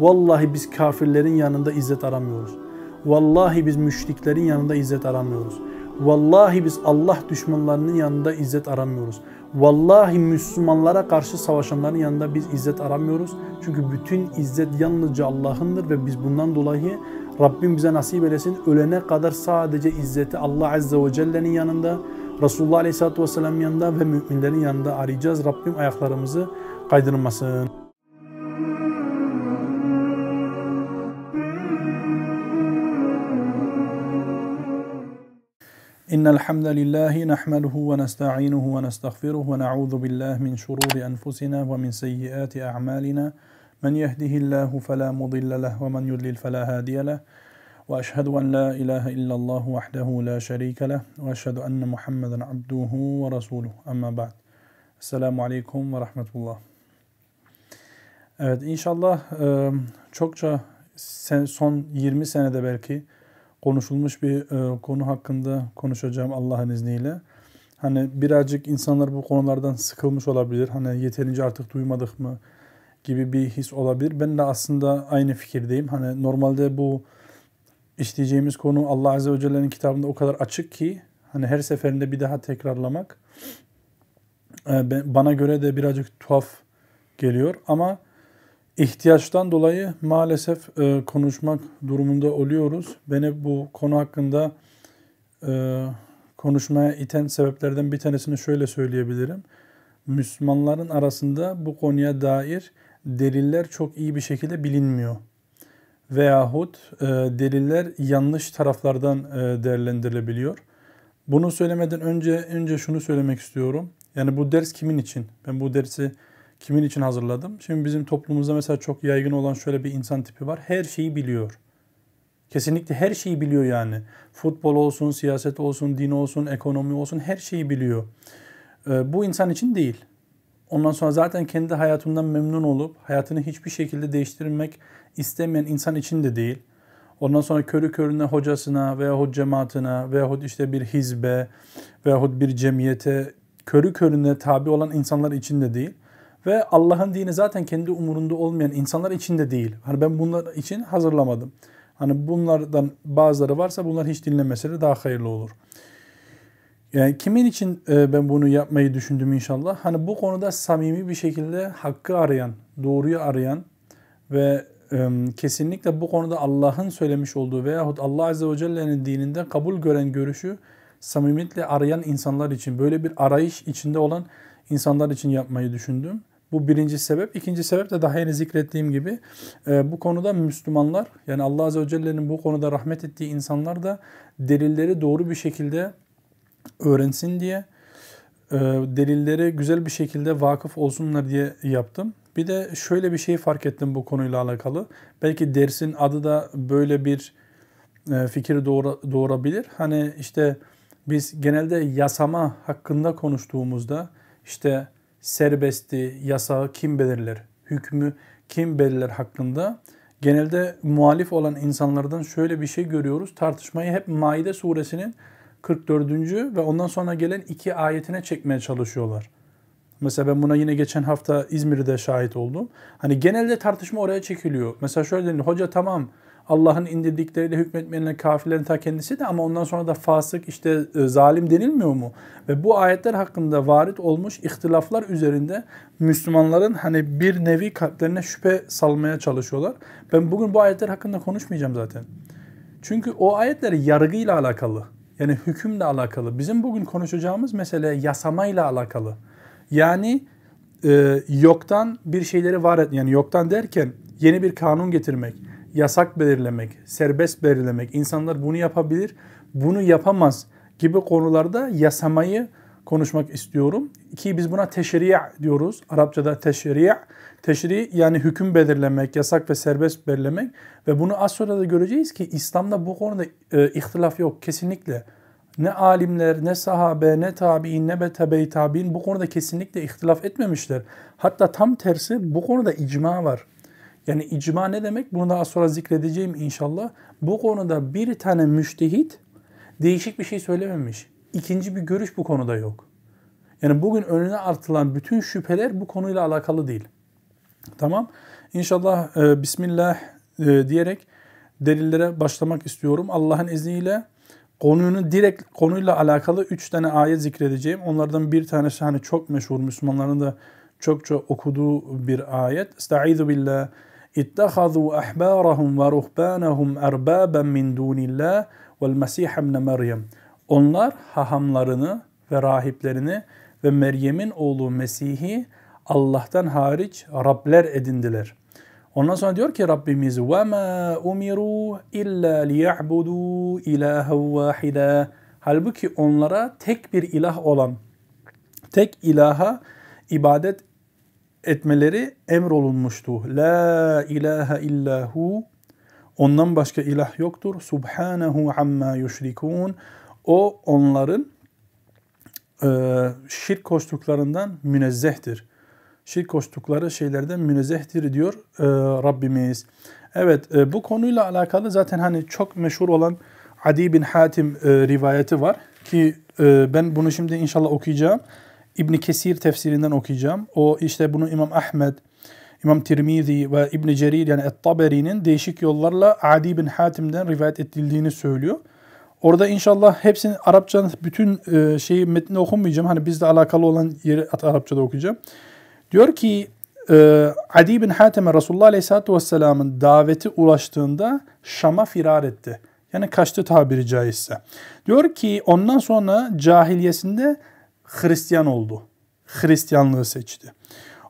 Vallahi biz kafirlerin yanında izzet aramıyoruz. Vallahi biz müşriklerin yanında izzet aramıyoruz. Vallahi biz Allah düşmanlarının yanında izzet aramıyoruz. Vallahi Müslümanlara karşı savaşanların yanında biz izzet aramıyoruz. Çünkü bütün izzet yalnızca Allah'ındır ve biz bundan dolayı Rabbim bize nasip eylesin ölene kadar sadece izzeti Allah Azze ve Celle'nin yanında, Resulullah Aleyhisselatü Vesselam yanında ve müminlerin yanında arayacağız. Rabbim ayaklarımızı kaydırmasın. إن الحمد لله نحمده ونستعينه ونستغفره ونعوذ بالله من شرور أنفسنا ومن سيئات أعمالنا. من يهده الله فلا مضل له ومن يضلل فلا هادي له. وأشهد أن لا إله إلا الله وحده لا شريك له. وأشهد أن محمدا عبده ورسوله. أما بعد Esselamu Aleyküm ve Rahmetullah. Evet inşallah çokça son 20 senede belki konuşulmuş bir e, konu hakkında konuşacağım Allah'ın izniyle. Hani birazcık insanlar bu konulardan sıkılmış olabilir. Hani yeterince artık duymadık mı gibi bir his olabilir. Ben de aslında aynı fikirdeyim. Hani normalde bu işleyeceğimiz konu Allah Azze ve Celle'nin kitabında o kadar açık ki hani her seferinde bir daha tekrarlamak e, bana göre de birazcık tuhaf geliyor ama ihtiyaçtan dolayı maalesef e, konuşmak durumunda oluyoruz. Beni bu konu hakkında e, konuşmaya iten sebeplerden bir tanesini şöyle söyleyebilirim. Müslümanların arasında bu konuya dair deliller çok iyi bir şekilde bilinmiyor. Veyahut e, deliller yanlış taraflardan e, değerlendirilebiliyor. Bunu söylemeden önce önce şunu söylemek istiyorum. Yani bu ders kimin için? Ben bu dersi kimin için hazırladım? Şimdi bizim toplumumuzda mesela çok yaygın olan şöyle bir insan tipi var. Her şeyi biliyor. Kesinlikle her şeyi biliyor yani. Futbol olsun, siyaset olsun, din olsun, ekonomi olsun her şeyi biliyor. Ee, bu insan için değil. Ondan sonra zaten kendi hayatından memnun olup hayatını hiçbir şekilde değiştirmek istemeyen insan için de değil. Ondan sonra körü körüne hocasına veyahut cemaatine veyahut işte bir hizbe veyahut bir cemiyete körü körüne tabi olan insanlar için de değil. Ve Allah'ın dini zaten kendi umurunda olmayan insanlar için de değil. Hani ben bunlar için hazırlamadım. Hani bunlardan bazıları varsa bunlar hiç dinlemeseler daha hayırlı olur. Yani kimin için e, ben bunu yapmayı düşündüm inşallah? Hani bu konuda samimi bir şekilde hakkı arayan, doğruyu arayan ve kesinlikle bu konuda Allah'ın söylemiş olduğu veyahut Allah Azze ve Celle'nin dininde kabul gören görüşü samimiyetle arayan insanlar için, böyle bir arayış içinde olan insanlar için yapmayı düşündüm. Bu birinci sebep. İkinci sebep de daha yeni zikrettiğim gibi e, bu konuda Müslümanlar yani Allah Azze ve Celle'nin bu konuda rahmet ettiği insanlar da delilleri doğru bir şekilde öğrensin diye e, delilleri güzel bir şekilde vakıf olsunlar diye yaptım. Bir de şöyle bir şey fark ettim bu konuyla alakalı. Belki dersin adı da böyle bir e, fikir doğura, doğurabilir. Hani işte biz genelde yasama hakkında konuştuğumuzda işte serbesti, yasağı kim belirler, hükmü kim belirler hakkında genelde muhalif olan insanlardan şöyle bir şey görüyoruz. Tartışmayı hep Maide suresinin 44. ve ondan sonra gelen iki ayetine çekmeye çalışıyorlar. Mesela ben buna yine geçen hafta İzmir'de şahit oldum. Hani genelde tartışma oraya çekiliyor. Mesela şöyle deniliyor. Hoca tamam Allah'ın indirdikleriyle hükmetmeyenler kafirlerin ta kendisi de ama ondan sonra da fasık işte e, zalim denilmiyor mu? Ve bu ayetler hakkında varit olmuş ihtilaflar üzerinde Müslümanların hani bir nevi kalplerine şüphe salmaya çalışıyorlar. Ben bugün bu ayetler hakkında konuşmayacağım zaten. Çünkü o ayetler yargıyla alakalı. Yani hükümle alakalı. Bizim bugün konuşacağımız mesele yasamayla alakalı. Yani e, yoktan bir şeyleri var et yani yoktan derken yeni bir kanun getirmek yasak belirlemek, serbest belirlemek, insanlar bunu yapabilir, bunu yapamaz gibi konularda yasamayı konuşmak istiyorum. Ki biz buna teşri' diyoruz. Arapçada teşri' teşri yani hüküm belirlemek, yasak ve serbest belirlemek ve bunu az sonra da göreceğiz ki İslam'da bu konuda e, ihtilaf yok kesinlikle. Ne alimler, ne sahabe, ne tabi'in, ne tebe tabi'in bu konuda kesinlikle ihtilaf etmemişler. Hatta tam tersi bu konuda icma var. Yani icma ne demek? Bunu daha sonra zikredeceğim inşallah. Bu konuda bir tane müştehit değişik bir şey söylememiş. İkinci bir görüş bu konuda yok. Yani bugün önüne atılan bütün şüpheler bu konuyla alakalı değil. Tamam. İnşallah e, Bismillah e, diyerek delillere başlamak istiyorum. Allah'ın izniyle konunu direkt konuyla alakalı üç tane ayet zikredeceğim. Onlardan bir tanesi hani çok meşhur Müslümanların da çok çok okuduğu bir ayet. Estaizu billah. İttehazû ahbârahum ve ruhbânahum erbâben min dûnillâh vel mesih ibn Meryem. Onlar hahamlarını ve rahiplerini ve Meryem'in oğlu Mesih'i Allah'tan hariç Rabler edindiler. Ondan sonra diyor ki Rabbimiz وَمَا اُمِرُوا اِلَّا لِيَعْبُدُوا اِلَٰهًا وَاحِدًا Halbuki onlara tek bir ilah olan, tek ilaha ibadet etmeleri emrolunmuştu. La ilahe illahu Ondan başka ilah yoktur. Subhanahu amma yüşrikun. O onların e, şirk koştuklarından münezzehtir. Şirk koştukları şeylerden münezzehtir diyor e, Rabbimiz. Evet e, bu konuyla alakalı zaten hani çok meşhur olan Adi bin Hatim e, rivayeti var ki e, ben bunu şimdi inşallah okuyacağım. İbn Kesir tefsirinden okuyacağım. O işte bunu İmam Ahmed, İmam Tirmizi ve İbn Cerir yani Et-Taberi'nin değişik yollarla Adi bin Hatim'den rivayet edildiğini söylüyor. Orada inşallah hepsini Arapça bütün e, şeyi metni okumayacağım. Hani bizle alakalı olan yeri Arapçada okuyacağım. Diyor ki e, Adi bin Hatim'e Resulullah Aleyhisselatü Vesselam'ın daveti ulaştığında Şam'a firar etti. Yani kaçtı tabiri caizse. Diyor ki ondan sonra cahiliyesinde Hristiyan oldu. Hristiyanlığı seçti.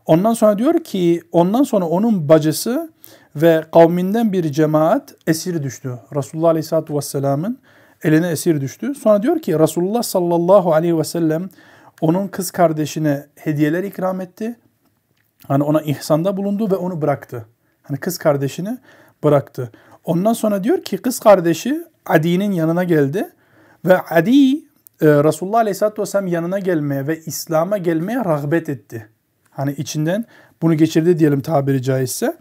Ondan sonra diyor ki ondan sonra onun bacısı ve kavminden bir cemaat esir düştü. Resulullah Aleyhisselatü Vesselam'ın eline esir düştü. Sonra diyor ki Resulullah sallallahu aleyhi ve sellem onun kız kardeşine hediyeler ikram etti. Hani ona ihsanda bulundu ve onu bıraktı. Hani kız kardeşini bıraktı. Ondan sonra diyor ki kız kardeşi Adi'nin yanına geldi ve Adi e, Resulullah Aleyhisselatü Vesselam yanına gelmeye ve İslam'a gelmeye rağbet etti. Hani içinden bunu geçirdi diyelim tabiri caizse.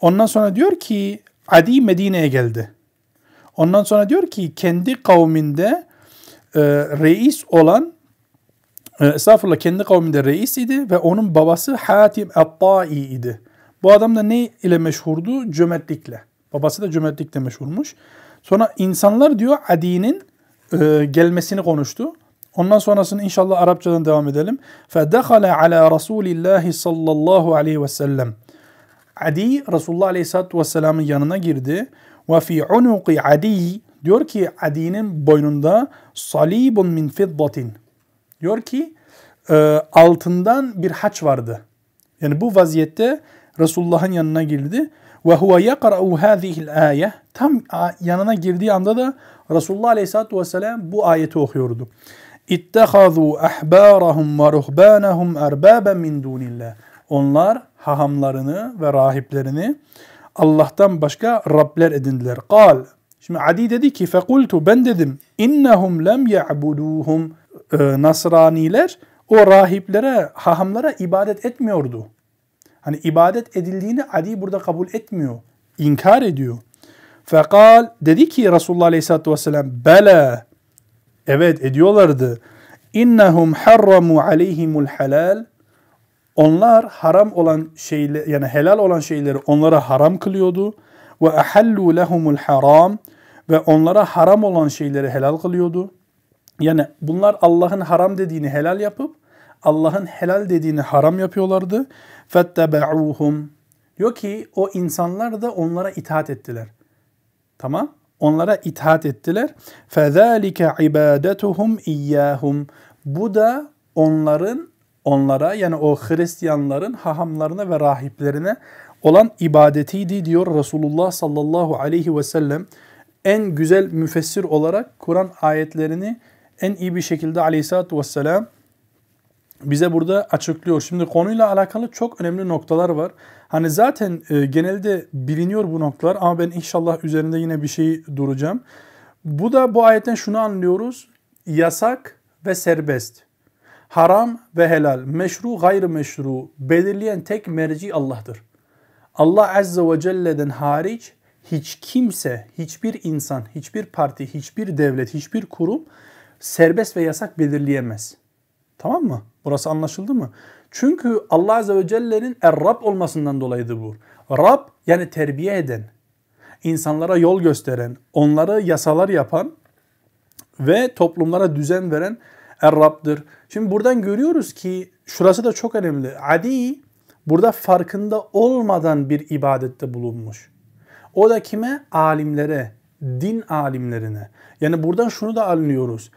Ondan sonra diyor ki Adi Medine'ye geldi. Ondan sonra diyor ki kendi kavminde e, reis olan e, estağfurullah kendi kavminde reis idi ve onun babası Hatim Attai idi. Bu adam da ne ile meşhurdu? Cömertlikle. Babası da cömertlikle meşhurmuş. Sonra insanlar diyor Adi'nin e, gelmesini konuştu. Ondan sonrasını inşallah Arapçadan devam edelim. فَدَخَلَ عَلَى رَسُولِ اللّٰهِ sallallahu aleyhi ve sellem. Adi Resulullah Aleyhisselatü Vesselam'ın yanına girdi. Ve fi unuqi Adi diyor ki Adi'nin boynunda salibun min fiddatin. Diyor ki e, altından bir haç vardı. Yani bu vaziyette Resulullah'ın yanına girdi. Ve huve yakra'u hâzihil âye. Tam yanına girdiği anda da Resulullah Aleyhisselatü Vesselam bu ayeti okuyordu. İttehazû ahbârahum ve ruhbânahum erbâben min dûnillah. Onlar hahamlarını ve rahiplerini Allah'tan başka Rabler edindiler. Kal. Şimdi Adi dedi ki fekultu ben dedim innehum lem ya'buduhum e, Nasraniler o rahiplere, hahamlara ibadet etmiyordu. Hani ibadet edildiğini Adi burada kabul etmiyor. İnkar ediyor. Fekal dedi ki Resulullah Aleyhisselatü Vesselam bela evet ediyorlardı. İnnehum harramu aleyhimul halal onlar haram olan şeyler yani helal olan şeyleri onlara haram kılıyordu ve ahallu lehumul haram ve onlara haram olan şeyleri helal kılıyordu. Yani bunlar Allah'ın haram dediğini helal yapıp Allah'ın helal dediğini haram yapıyorlardı. Fettebe'uhum. Diyor ki o insanlar da onlara itaat ettiler. Tamam? Onlara itaat ettiler. فَذَٰلِكَ عِبَادَتُهُمْ اِيَّاهُمْ Bu da onların onlara yani o Hristiyanların hahamlarına ve rahiplerine olan ibadetiydi diyor Resulullah sallallahu aleyhi ve sellem. En güzel müfessir olarak Kur'an ayetlerini en iyi bir şekilde aleyhissalatü vesselam bize burada açıklıyor. Şimdi konuyla alakalı çok önemli noktalar var. Hani zaten e, genelde biliniyor bu noktalar ama ben inşallah üzerinde yine bir şey duracağım. Bu da bu ayetten şunu anlıyoruz. Yasak ve serbest. Haram ve helal, meşru gayrimeşru belirleyen tek merci Allah'tır. Allah Azze ve Celle'den hariç hiç kimse, hiçbir insan, hiçbir parti, hiçbir devlet, hiçbir kurum serbest ve yasak belirleyemez. Tamam mı? Burası anlaşıldı mı? Çünkü Allah Azze ve Celle'nin Er-Rab olmasından dolayıdır bu. Rab yani terbiye eden, insanlara yol gösteren, onları yasalar yapan ve toplumlara düzen veren Er-Rab'dır. Şimdi buradan görüyoruz ki şurası da çok önemli. Adi burada farkında olmadan bir ibadette bulunmuş. O da kime? Alimlere, din alimlerine. Yani buradan şunu da anlıyoruz.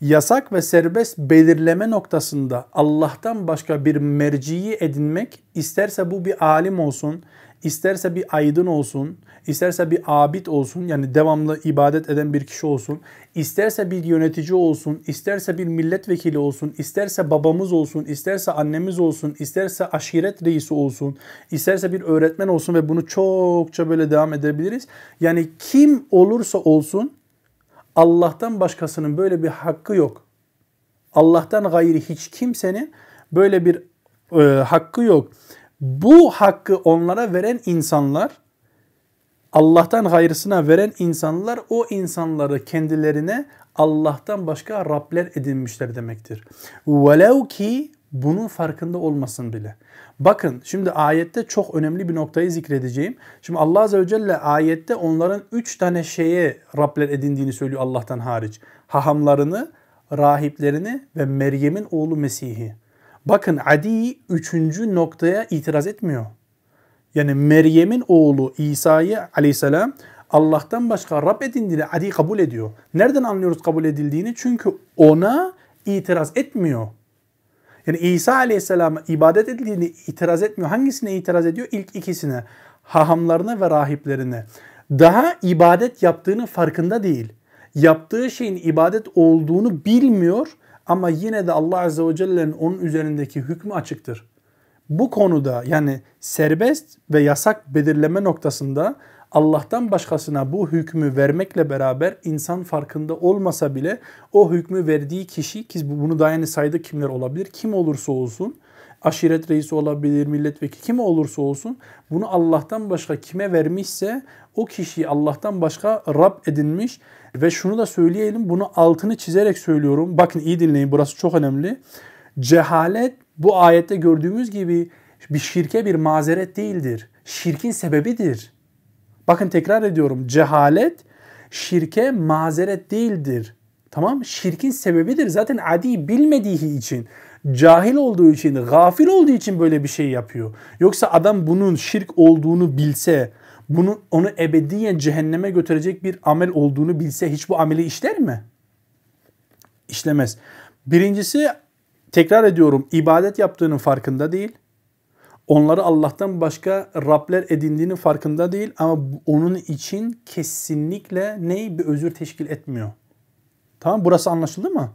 Yasak ve serbest belirleme noktasında Allah'tan başka bir merciyi edinmek isterse bu bir alim olsun, isterse bir aydın olsun, isterse bir abid olsun yani devamlı ibadet eden bir kişi olsun, isterse bir yönetici olsun, isterse bir milletvekili olsun, isterse babamız olsun, isterse annemiz olsun, isterse aşiret reisi olsun, isterse bir öğretmen olsun ve bunu çokça böyle devam edebiliriz. Yani kim olursa olsun Allah'tan başkasının böyle bir hakkı yok. Allah'tan gayri hiç kimsenin böyle bir e, hakkı yok. Bu hakkı onlara veren insanlar Allah'tan gayrısına veren insanlar o insanları kendilerine Allah'tan başka Rabler edinmişler demektir. Velev ki bunun farkında olmasın bile. Bakın şimdi ayette çok önemli bir noktayı zikredeceğim. Şimdi Allah Azze ve Celle ayette onların üç tane şeye Rabler edindiğini söylüyor Allah'tan hariç. Hahamlarını, rahiplerini ve Meryem'in oğlu Mesih'i. Bakın Adi üçüncü noktaya itiraz etmiyor. Yani Meryem'in oğlu İsa'yı aleyhisselam Allah'tan başka Rab edindiğini Adi kabul ediyor. Nereden anlıyoruz kabul edildiğini? Çünkü ona itiraz etmiyor. Yani İsa aleyhisselama ibadet edildiğini itiraz etmiyor. Hangisine itiraz ediyor? İlk ikisine. Hahamlarına ve rahiplerine. Daha ibadet yaptığını farkında değil. Yaptığı şeyin ibadet olduğunu bilmiyor ama yine de Allah Azze ve Celle'nin onun üzerindeki hükmü açıktır. Bu konuda yani serbest ve yasak belirleme noktasında Allah'tan başkasına bu hükmü vermekle beraber insan farkında olmasa bile o hükmü verdiği kişi ki bunu daha yeni saydık kimler olabilir kim olursa olsun aşiret reisi olabilir, milletvekili kim olursa olsun bunu Allah'tan başka kime vermişse o kişiyi Allah'tan başka Rab edinmiş ve şunu da söyleyelim bunu altını çizerek söylüyorum. Bakın iyi dinleyin burası çok önemli. Cehalet bu ayette gördüğümüz gibi bir şirke bir mazeret değildir. Şirkin sebebidir. Bakın tekrar ediyorum. Cehalet şirke mazeret değildir. Tamam Şirkin sebebidir. Zaten adi bilmediği için, cahil olduğu için, gafil olduğu için böyle bir şey yapıyor. Yoksa adam bunun şirk olduğunu bilse, bunu onu ebediyen cehenneme götürecek bir amel olduğunu bilse hiç bu ameli işler mi? İşlemez. Birincisi tekrar ediyorum ibadet yaptığının farkında değil onları Allah'tan başka Rabler edindiğinin farkında değil ama onun için kesinlikle ney bir özür teşkil etmiyor. Tamam burası anlaşıldı mı?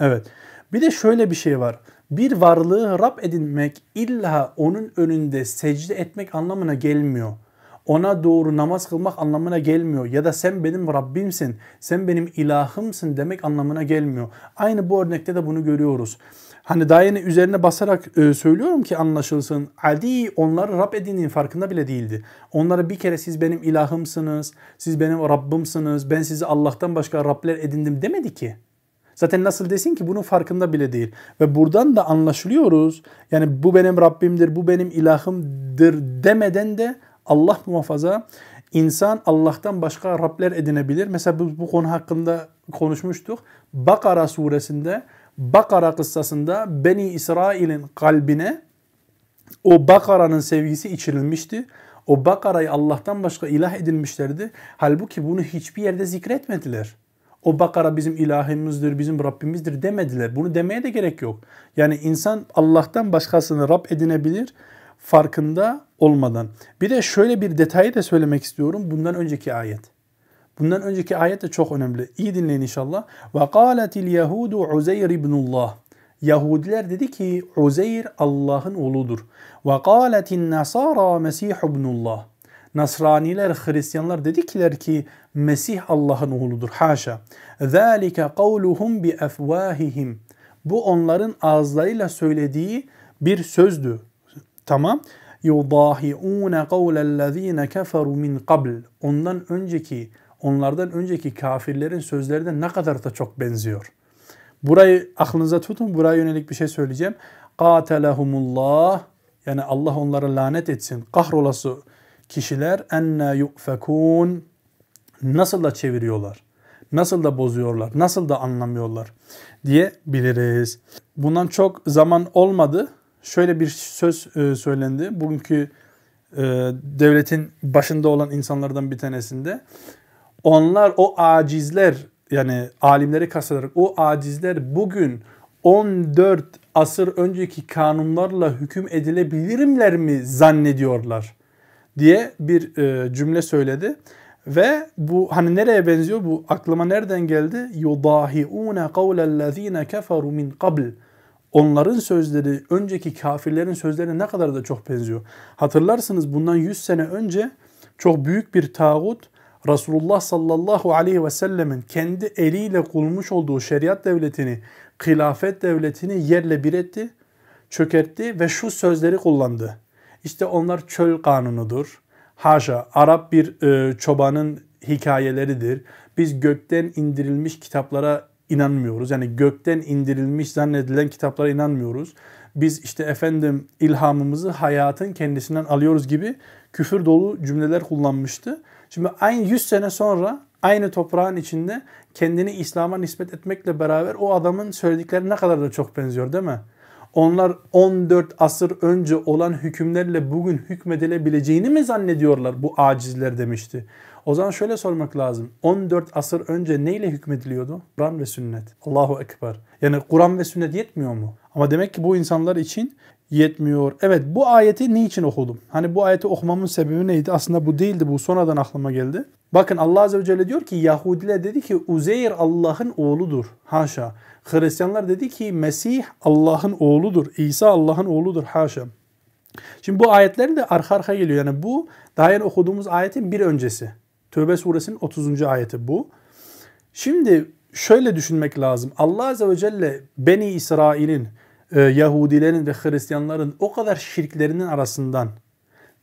Evet. Bir de şöyle bir şey var. Bir varlığı Rab edinmek illa onun önünde secde etmek anlamına gelmiyor. Ona doğru namaz kılmak anlamına gelmiyor. Ya da sen benim Rabbimsin, sen benim ilahımsın demek anlamına gelmiyor. Aynı bu örnekte de bunu görüyoruz. Hani daha yeni üzerine basarak e, söylüyorum ki anlaşılsın. Adi onları Rab edindiğin farkında bile değildi. Onlara bir kere siz benim ilahımsınız, siz benim Rabbimsiniz, ben sizi Allah'tan başka Rabler edindim demedi ki. Zaten nasıl desin ki bunun farkında bile değil. Ve buradan da anlaşılıyoruz. Yani bu benim Rabbimdir, bu benim ilahımdır demeden de Allah muhafaza insan Allah'tan başka Rabler edinebilir. Mesela bu, bu konu hakkında konuşmuştuk. Bakara suresinde Bakara kıssasında Beni İsrail'in kalbine o Bakara'nın sevgisi içirilmişti. O Bakara'yı Allah'tan başka ilah edinmişlerdi. Halbuki bunu hiçbir yerde zikretmediler. O Bakara bizim ilahimizdir, bizim Rabbimizdir demediler. Bunu demeye de gerek yok. Yani insan Allah'tan başkasını Rab edinebilir farkında olmadan. Bir de şöyle bir detayı da söylemek istiyorum bundan önceki ayet. Bundan önceki ayet de çok önemli. İyi dinleyin inşallah. Ve kâletil yehudu Uzeyr ibnullah. Yahudiler dedi ki Uzeyr Allah'ın oğludur. Ve kâletin nasara Mesih ibnullah. Nasraniler, Hristiyanlar dedikiler ki Mesih Allah'ın oğludur. Haşa. Zalike kavluhum bi efvahihim. Bu onların ağızlarıyla söylediği bir sözdü. Tamam. Yudahi'une kavlellezine keferu min qabl. Ondan önceki onlardan önceki kafirlerin sözlerinde ne kadar da çok benziyor. Burayı aklınıza tutun. Buraya yönelik bir şey söyleyeceğim. Katelehumullah yani Allah onlara lanet etsin. Kahrolası kişiler enne yufekun nasıl da çeviriyorlar? Nasıl da bozuyorlar? Nasıl da anlamıyorlar? diye biliriz. Bundan çok zaman olmadı. Şöyle bir söz e, söylendi. Bugünkü e, devletin başında olan insanlardan bir tanesinde onlar o acizler yani alimleri kastederek o acizler bugün 14 asır önceki kanunlarla hüküm edilebilirler mi zannediyorlar diye bir e, cümle söyledi. Ve bu hani nereye benziyor? Bu aklıma nereden geldi? Yudahiune kavlellezine keferu min qabl. Onların sözleri önceki kafirlerin sözlerine ne kadar da çok benziyor. Hatırlarsınız bundan 100 sene önce çok büyük bir tağut Resulullah sallallahu aleyhi ve sellemin kendi eliyle kurmuş olduğu şeriat devletini, hilafet devletini yerle bir etti, çökertti ve şu sözleri kullandı. İşte onlar çöl kanunudur. Haşa, Arap bir e, çobanın hikayeleridir. Biz gökten indirilmiş kitaplara inanmıyoruz. Yani gökten indirilmiş zannedilen kitaplara inanmıyoruz. Biz işte efendim ilhamımızı hayatın kendisinden alıyoruz gibi küfür dolu cümleler kullanmıştı. Şimdi aynı 100 sene sonra aynı toprağın içinde kendini İslam'a nispet etmekle beraber o adamın söyledikleri ne kadar da çok benziyor değil mi? Onlar 14 asır önce olan hükümlerle bugün hükmedilebileceğini mi zannediyorlar bu acizler demişti. O zaman şöyle sormak lazım. 14 asır önce neyle hükmediliyordu? Kur'an ve sünnet. Allahu Ekber. Yani Kur'an ve sünnet yetmiyor mu? Ama demek ki bu insanlar için yetmiyor. Evet bu ayeti niçin okudum? Hani bu ayeti okumamın sebebi neydi? Aslında bu değildi. Bu sonradan aklıma geldi. Bakın Allah Azze ve Celle diyor ki Yahudiler dedi ki Uzeyr Allah'ın oğludur. Haşa. Hristiyanlar dedi ki Mesih Allah'ın oğludur. İsa Allah'ın oğludur. Haşa. Şimdi bu ayetler de arka arka geliyor. Yani bu daha yeni okuduğumuz ayetin bir öncesi. Tövbe suresinin 30. ayeti bu. Şimdi şöyle düşünmek lazım. Allah Azze ve Celle Beni İsrail'in, e, Yahudilerin ve Hristiyanların o kadar şirklerinin arasından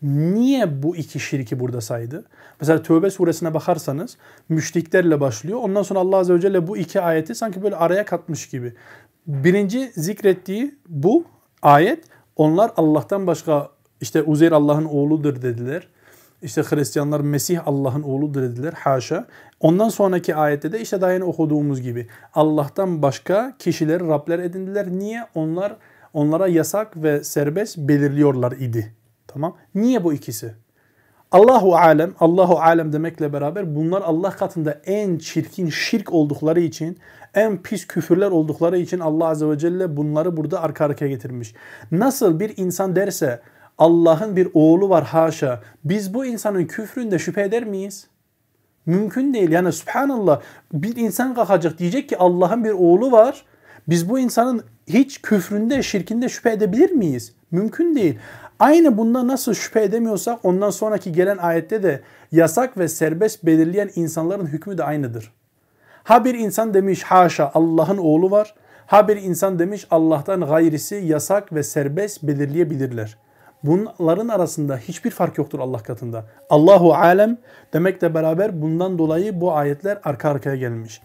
niye bu iki şirki burada saydı? Mesela Tövbe suresine bakarsanız müşriklerle başlıyor. Ondan sonra Allah Azze ve Celle bu iki ayeti sanki böyle araya katmış gibi. Birinci zikrettiği bu ayet onlar Allah'tan başka işte Uzeyr Allah'ın oğludur dediler. İşte Hristiyanlar Mesih Allah'ın oğludur dediler. Haşa. Ondan sonraki ayette de işte daha yeni okuduğumuz gibi Allah'tan başka kişileri Rabler edindiler. Niye? Onlar onlara yasak ve serbest belirliyorlar idi. Tamam. Niye bu ikisi? Allahu alem, Allahu alem demekle beraber bunlar Allah katında en çirkin şirk oldukları için, en pis küfürler oldukları için Allah azze ve celle bunları burada arka arkaya getirmiş. Nasıl bir insan derse Allah'ın bir oğlu var haşa. Biz bu insanın küfründe şüphe eder miyiz? Mümkün değil. Yani subhanallah bir insan kalkacak diyecek ki Allah'ın bir oğlu var. Biz bu insanın hiç küfründe, şirkinde şüphe edebilir miyiz? Mümkün değil. Aynı bunda nasıl şüphe edemiyorsak ondan sonraki gelen ayette de yasak ve serbest belirleyen insanların hükmü de aynıdır. Ha bir insan demiş haşa Allah'ın oğlu var. Ha bir insan demiş Allah'tan gayrisi yasak ve serbest belirleyebilirler. Bunların arasında hiçbir fark yoktur Allah katında. Allahu alem demekle beraber bundan dolayı bu ayetler arka arkaya gelmiş.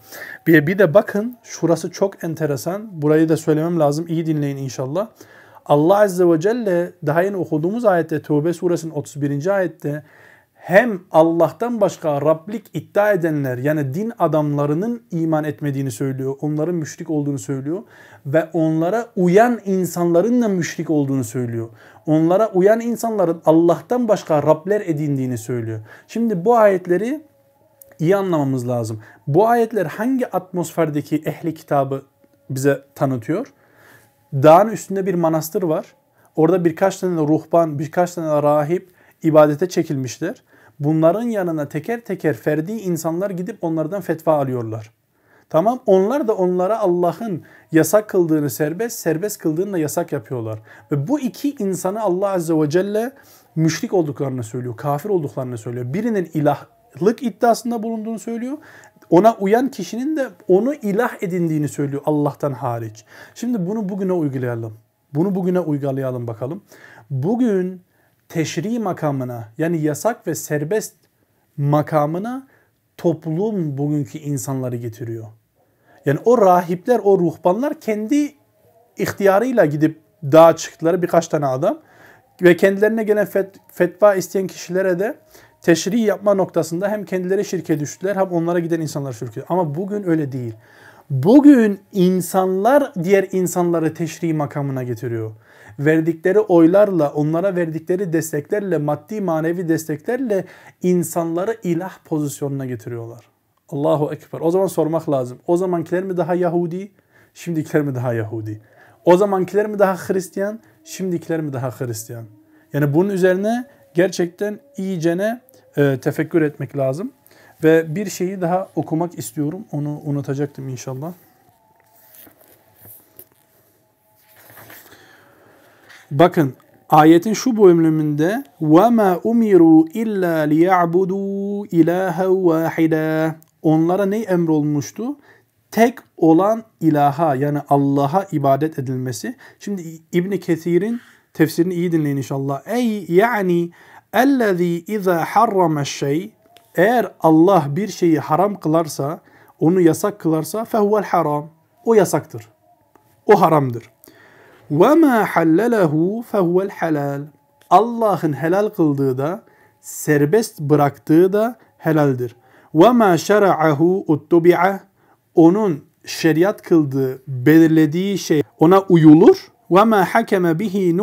Bir, bir de bakın şurası çok enteresan. Burayı da söylemem lazım. İyi dinleyin inşallah. Allah Azze ve Celle daha yeni okuduğumuz ayette Tevbe suresinin 31. ayette hem Allah'tan başka Rablik iddia edenler yani din adamlarının iman etmediğini söylüyor. Onların müşrik olduğunu söylüyor. Ve onlara uyan insanların da müşrik olduğunu söylüyor. Onlara uyan insanların Allah'tan başka Rabler edindiğini söylüyor. Şimdi bu ayetleri iyi anlamamız lazım. Bu ayetler hangi atmosferdeki ehli kitabı bize tanıtıyor? Dağın üstünde bir manastır var. Orada birkaç tane ruhban, birkaç tane rahip ibadete çekilmişler. Bunların yanına teker teker ferdi insanlar gidip onlardan fetva alıyorlar. Tamam onlar da onlara Allah'ın yasak kıldığını serbest, serbest kıldığını da yasak yapıyorlar. Ve bu iki insanı Allah Azze ve Celle müşrik olduklarını söylüyor, kafir olduklarını söylüyor. Birinin ilahlık iddiasında bulunduğunu söylüyor. Ona uyan kişinin de onu ilah edindiğini söylüyor Allah'tan hariç. Şimdi bunu bugüne uygulayalım. Bunu bugüne uygulayalım bakalım. Bugün teşri makamına yani yasak ve serbest makamına toplum bugünkü insanları getiriyor. Yani o rahipler, o ruhbanlar kendi ihtiyarıyla gidip dağa çıktılar birkaç tane adam. Ve kendilerine gelen fet, fetva isteyen kişilere de teşri yapma noktasında hem kendileri şirke düştüler hem onlara giden insanlar şirke. Ama bugün öyle değil. Bugün insanlar diğer insanları teşri makamına getiriyor. Verdikleri oylarla, onlara verdikleri desteklerle, maddi manevi desteklerle insanları ilah pozisyonuna getiriyorlar. Allahu Ekber. O zaman sormak lazım. O zamankiler mi daha Yahudi, şimdikiler mi daha Yahudi? O zamankiler mi daha Hristiyan, şimdikiler mi daha Hristiyan? Yani bunun üzerine gerçekten iyicene e, tefekkür etmek lazım. Ve bir şeyi daha okumak istiyorum. Onu unutacaktım inşallah. Bakın ayetin şu bölümünde وَمَا umiru illa لِيَعْبُدُوا إِلَٰهًا وَاحِدًا Onlara ne emrolmuştu? Tek olan ilaha yani Allah'a ibadet edilmesi. Şimdi İbn Kesir'in tefsirini iyi dinleyin inşallah. Ey yani ellezî izâ harrama şey eğer Allah bir şeyi haram kılarsa, onu yasak kılarsa fehuvel haram. O yasaktır. O haramdır. Ve ma hallelehu fehuvel halal. Allah'ın helal kıldığı da serbest bıraktığı da helaldir. Ve ma şera'ahu. Onun şeriat kıldığı, belirlediği şey ona uyulur. Ve ma hakeme bihi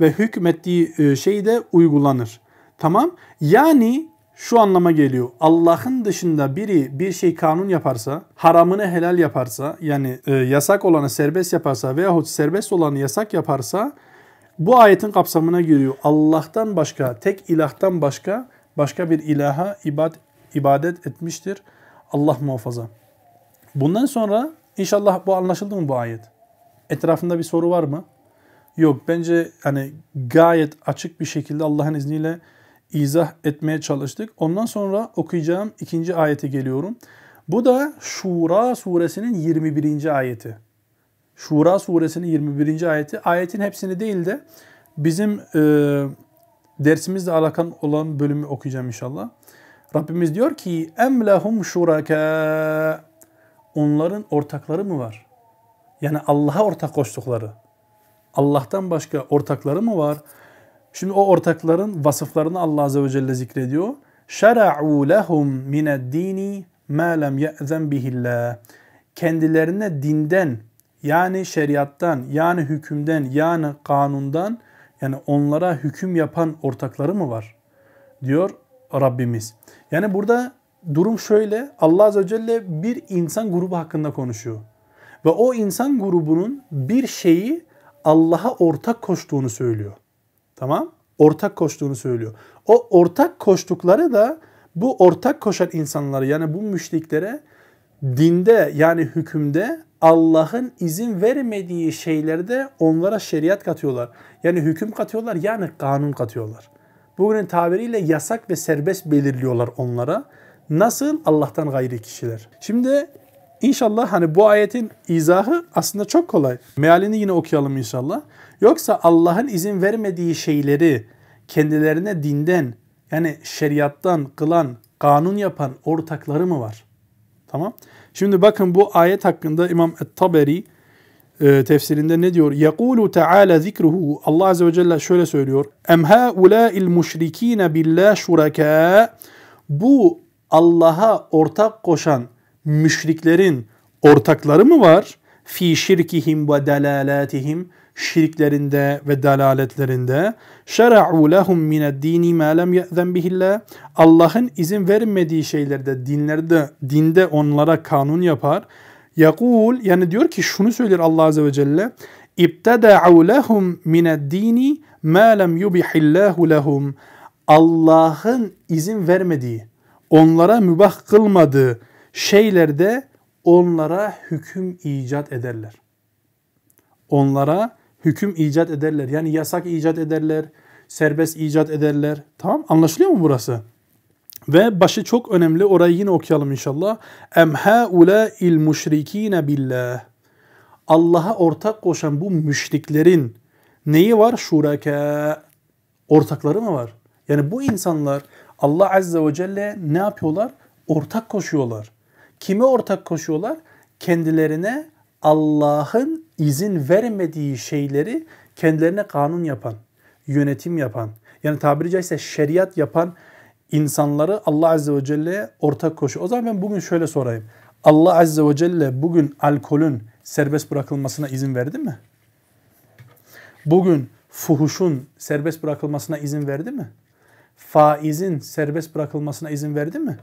ve hükmettiği e, şey de uygulanır. Tamam? Yani şu anlama geliyor. Allah'ın dışında biri bir şey kanun yaparsa, haramını helal yaparsa, yani e, yasak olanı serbest yaparsa veyahut serbest olanı yasak yaparsa bu ayetin kapsamına giriyor. Allah'tan başka, tek ilahtan başka başka bir ilaha ibad, ibadet etmiştir. Allah muhafaza. Bundan sonra inşallah bu anlaşıldı mı bu ayet? Etrafında bir soru var mı? Yok bence hani gayet açık bir şekilde Allah'ın izniyle izah etmeye çalıştık. Ondan sonra okuyacağım ikinci ayete geliyorum. Bu da Şura suresinin 21. ayeti. Şura suresinin 21. ayeti. Ayetin hepsini değil de bizim e, dersimizle alakalı olan bölümü okuyacağım inşallah. Rabbimiz diyor ki emlehum şuraka onların ortakları mı var? Yani Allah'a ortak koştukları. Allah'tan başka ortakları mı var? Şimdi o ortakların vasıflarını Allah Azze ve Celle zikrediyor. شَرَعُوا لَهُمْ مِنَ الدِّينِ مَا لَمْ يَأْذَنْ بِهِ اللّٰهِ Kendilerine dinden yani şeriattan yani hükümden yani kanundan yani onlara hüküm yapan ortakları mı var? Diyor Rabbimiz. Yani burada durum şöyle Allah Azze ve Celle bir insan grubu hakkında konuşuyor. Ve o insan grubunun bir şeyi Allah'a ortak koştuğunu söylüyor. Tamam? Ortak koştuğunu söylüyor. O ortak koştukları da bu ortak koşan insanları yani bu müşriklere dinde yani hükümde Allah'ın izin vermediği şeylerde onlara şeriat katıyorlar. Yani hüküm katıyorlar yani kanun katıyorlar. Bugünün tabiriyle yasak ve serbest belirliyorlar onlara. Nasıl? Allah'tan gayri kişiler. Şimdi inşallah hani bu ayetin izahı aslında çok kolay. Mealini yine okuyalım inşallah. Yoksa Allah'ın izin vermediği şeyleri kendilerine dinden yani şeriattan kılan, kanun yapan ortakları mı var? Tamam. Şimdi bakın bu ayet hakkında İmam Et-Taberi e, tefsirinde ne diyor? Yekulu Teala zikruhu. Allah Azze ve Celle şöyle söylüyor. Em haulâ'il müşrikîne billah şurakâ. Bu Allah'a ortak koşan müşriklerin ortakları mı var? Fi şirkihim ve dalalatihim şirklerinde ve dalaletlerinde şer'u lehum mined dini ma lem ye'zen bihillah Allah'ın izin vermediği şeylerde dinlerde dinde onlara kanun yapar. Yakul yani diyor ki şunu söyler Allah azze ve celle İbteda'u lehum mined dini ma lem yubihillahu lehum Allah'ın izin vermediği, onlara mübah kılmadığı şeylerde onlara hüküm icat ederler. Onlara hüküm icat ederler. Yani yasak icat ederler, serbest icat ederler. Tamam anlaşılıyor mu burası? Ve başı çok önemli. Orayı yine okuyalım inşallah. Em il müşrikine billah. Allah'a ortak koşan bu müşriklerin neyi var? Şuraka. Ortakları mı var? Yani bu insanlar Allah Azze ve Celle ne yapıyorlar? Ortak koşuyorlar. Kime ortak koşuyorlar? Kendilerine Allah'ın izin vermediği şeyleri kendilerine kanun yapan, yönetim yapan, yani tabiri caizse şeriat yapan insanları Allah Azze ve Celle'ye ortak koşuyor. O zaman ben bugün şöyle sorayım. Allah Azze ve Celle bugün alkolün serbest bırakılmasına izin verdi mi? Bugün fuhuşun serbest bırakılmasına izin verdi mi? Faizin serbest bırakılmasına izin verdi mi?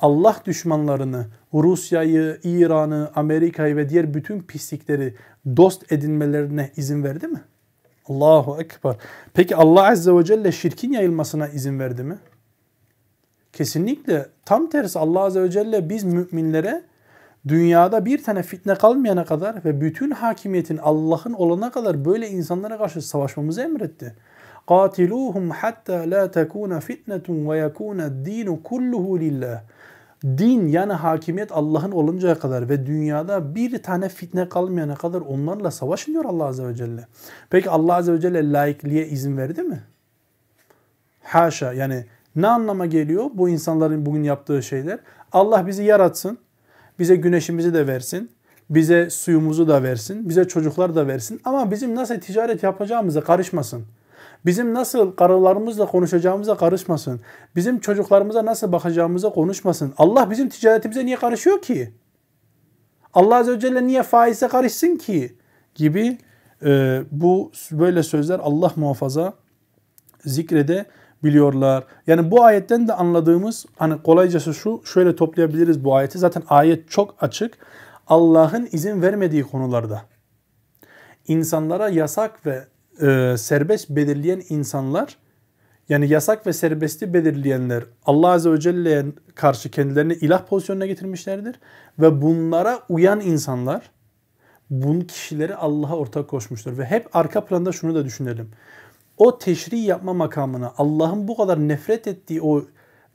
Allah düşmanlarını, Rusya'yı, İran'ı, Amerika'yı ve diğer bütün pislikleri dost edinmelerine izin verdi mi? Allahu Ekber. Peki Allah Azze ve Celle şirkin yayılmasına izin verdi mi? Kesinlikle tam tersi Allah Azze ve Celle biz müminlere dünyada bir tane fitne kalmayana kadar ve bütün hakimiyetin Allah'ın olana kadar böyle insanlara karşı savaşmamızı emretti. قاتلوهم حتى لا تكون فتنة ويكون الدين كله لله. Din yani hakimiyet Allah'ın oluncaya kadar ve dünyada bir tane fitne kalmayana kadar onlarla savaşın diyor Allah Azze ve Celle. Peki Allah Azze ve Celle laikliğe izin verdi mi? Haşa yani ne anlama geliyor bu insanların bugün yaptığı şeyler? Allah bizi yaratsın, bize güneşimizi de versin, bize suyumuzu da versin, bize çocuklar da versin ama bizim nasıl ticaret yapacağımıza karışmasın. Bizim nasıl karılarımızla konuşacağımıza karışmasın. Bizim çocuklarımıza nasıl bakacağımıza konuşmasın. Allah bizim ticaretimize niye karışıyor ki? Allah Azze ve Celle niye faize karışsın ki? Gibi e, bu böyle sözler Allah muhafaza zikrede biliyorlar. Yani bu ayetten de anladığımız hani kolaycası şu şöyle toplayabiliriz bu ayeti. Zaten ayet çok açık. Allah'ın izin vermediği konularda insanlara yasak ve e, serbest belirleyen insanlar yani yasak ve serbesti belirleyenler Allah Azze ve Celle'ye karşı kendilerini ilah pozisyonuna getirmişlerdir. Ve bunlara uyan insanlar bu kişileri Allah'a ortak koşmuştur. Ve hep arka planda şunu da düşünelim. O teşri yapma makamına Allah'ın bu kadar nefret ettiği o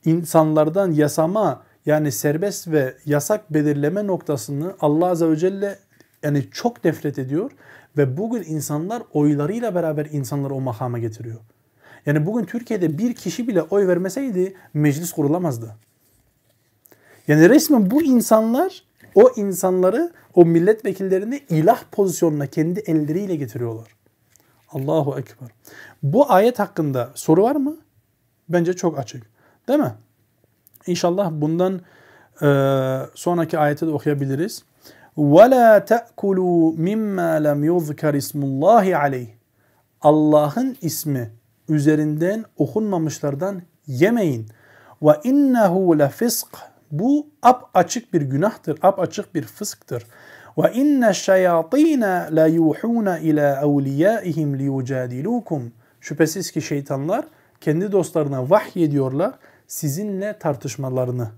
insanlardan yasama yani serbest ve yasak belirleme noktasını Allah Azze ve Celle yani çok nefret ediyor ve bugün insanlar oylarıyla beraber insanları o makama getiriyor. Yani bugün Türkiye'de bir kişi bile oy vermeseydi meclis kurulamazdı. Yani resmen bu insanlar o insanları, o milletvekillerini ilah pozisyonuna kendi elleriyle getiriyorlar. Allahu Ekber. Bu ayet hakkında soru var mı? Bence çok açık. Değil mi? İnşallah bundan e, sonraki ayeti de okuyabiliriz. وَلَا تَأْكُلُوا مِمَّا لَمْ يُذْكَرِ اسْمُ اللّٰهِ عَلَيْهِ Allah'ın ismi üzerinden okunmamışlardan yemeyin. Ve innehu lefisk. Bu ap açık bir günahtır, ap açık bir fısktır. Ve inne şeyatîne la yuhûne ila evliyaihim liyucadilukum. Şüphesiz ki şeytanlar kendi dostlarına vahiy ediyorlar sizinle tartışmalarını.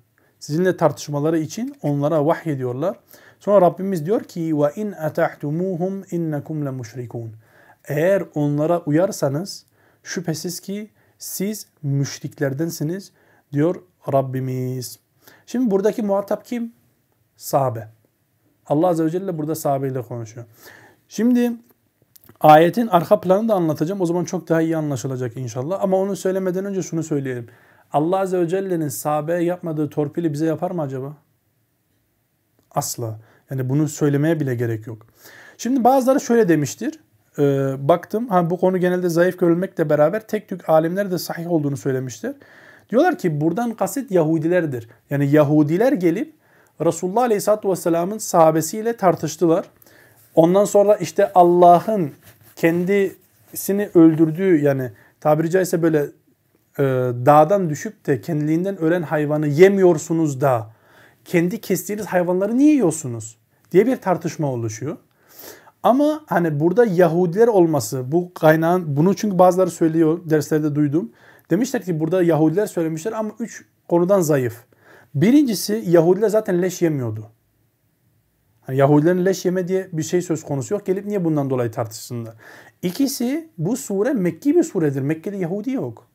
Sizinle tartışmaları için onlara vahiy ediyorlar. Sonra Rabbimiz diyor ki ve in atahtumuhum innekum lemushrikun. Eğer onlara uyarsanız şüphesiz ki siz müşriklerdensiniz diyor Rabbimiz. Şimdi buradaki muhatap kim? Sahabe. Allah Azze ve Celle burada sahabeyle konuşuyor. Şimdi ayetin arka planını da anlatacağım. O zaman çok daha iyi anlaşılacak inşallah. Ama onu söylemeden önce şunu söyleyelim. Allah Azze ve Celle'nin sahabeye yapmadığı torpili bize yapar mı acaba? Asla. Yani bunu söylemeye bile gerek yok. Şimdi bazıları şöyle demiştir. E, baktım ha bu konu genelde zayıf görülmekle beraber tek tük alimler de sahih olduğunu söylemiştir. Diyorlar ki buradan kasıt Yahudilerdir. Yani Yahudiler gelip Resulullah Aleyhisselatü Vesselam'ın sahabesiyle tartıştılar. Ondan sonra işte Allah'ın kendisini öldürdüğü yani tabiri caizse böyle e, dağdan düşüp de kendiliğinden ölen hayvanı yemiyorsunuz da kendi kestiğiniz hayvanları niye yiyorsunuz? diye bir tartışma oluşuyor. Ama hani burada Yahudiler olması, bu kaynağın, bunu çünkü bazıları söylüyor, derslerde duydum. Demişler ki burada Yahudiler söylemişler ama üç konudan zayıf. Birincisi Yahudiler zaten leş yemiyordu. Yani Yahudilerin leş yeme diye bir şey söz konusu yok. Gelip niye bundan dolayı tartışsınlar? İkisi bu sure Mekki bir suredir. Mekke'de Yahudi yok.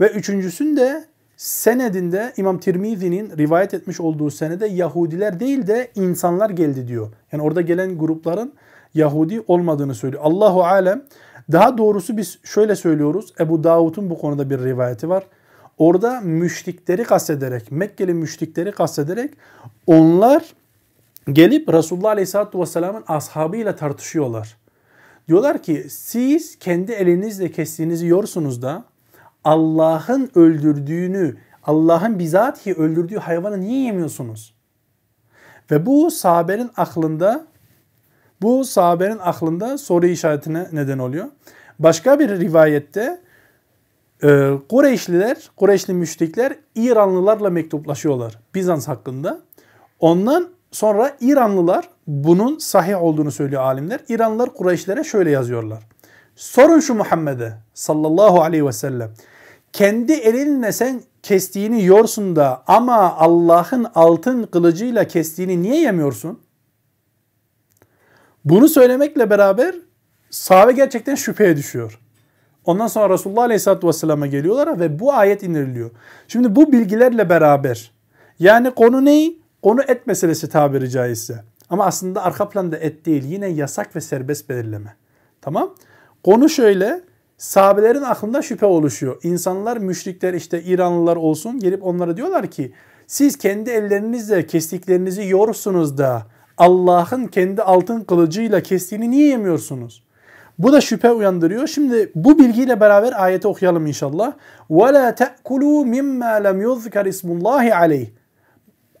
Ve üçüncüsünde senedinde İmam Tirmizi'nin rivayet etmiş olduğu senede Yahudiler değil de insanlar geldi diyor. Yani orada gelen grupların Yahudi olmadığını söylüyor. Allahu alem. Daha doğrusu biz şöyle söylüyoruz. Ebu Davud'un bu konuda bir rivayeti var. Orada müşrikleri kastederek, Mekkeli müşrikleri kastederek onlar gelip Resulullah Aleyhisselatü Vesselam'ın ashabıyla tartışıyorlar. Diyorlar ki siz kendi elinizle kestiğinizi yiyorsunuz da Allah'ın öldürdüğünü, Allah'ın bizatihi öldürdüğü hayvanı niye yemiyorsunuz? Ve bu sahabenin aklında bu sahabenin aklında soru işaretine neden oluyor. Başka bir rivayette e, Kureyşliler, Kureyşli müşrikler İranlılarla mektuplaşıyorlar Bizans hakkında. Ondan sonra İranlılar bunun sahih olduğunu söylüyor alimler. İranlılar Kureyşlere şöyle yazıyorlar. Sorun şu Muhammed'e sallallahu aleyhi ve sellem. Kendi elinle sen kestiğini yiyorsun da ama Allah'ın altın kılıcıyla kestiğini niye yemiyorsun? Bunu söylemekle beraber sahabe gerçekten şüpheye düşüyor. Ondan sonra Resulullah Aleyhisselatü Vesselam'a geliyorlar ve bu ayet indiriliyor. Şimdi bu bilgilerle beraber yani konu ne? Konu et meselesi tabiri caizse. Ama aslında arka planda et değil. Yine yasak ve serbest belirleme. Tamam? Konu şöyle. Sahabelerin aklında şüphe oluşuyor. İnsanlar, müşrikler işte İranlılar olsun gelip onlara diyorlar ki siz kendi ellerinizle kestiklerinizi yiyorsunuz da Allah'ın kendi altın kılıcıyla kestiğini niye yemiyorsunuz? Bu da şüphe uyandırıyor. Şimdi bu bilgiyle beraber ayeti okuyalım inşallah. وَلَا تَأْكُلُوا مِمَّا لَمْ يُذْكَرْ اسْمُ اللّٰهِ عَلَيْهِ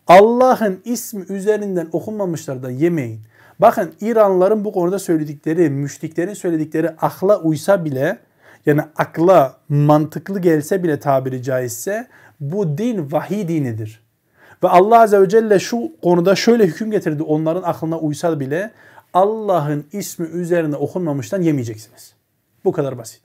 Allah'ın ismi üzerinden okunmamışlar da yemeyin. Bakın İranlıların bu konuda söyledikleri, müşriklerin söyledikleri akla uysa bile yani akla mantıklı gelse bile tabiri caizse bu din vahiy dinidir. Ve Allah Azze ve Celle şu konuda şöyle hüküm getirdi onların aklına uysa bile Allah'ın ismi üzerine okunmamıştan yemeyeceksiniz. Bu kadar basit.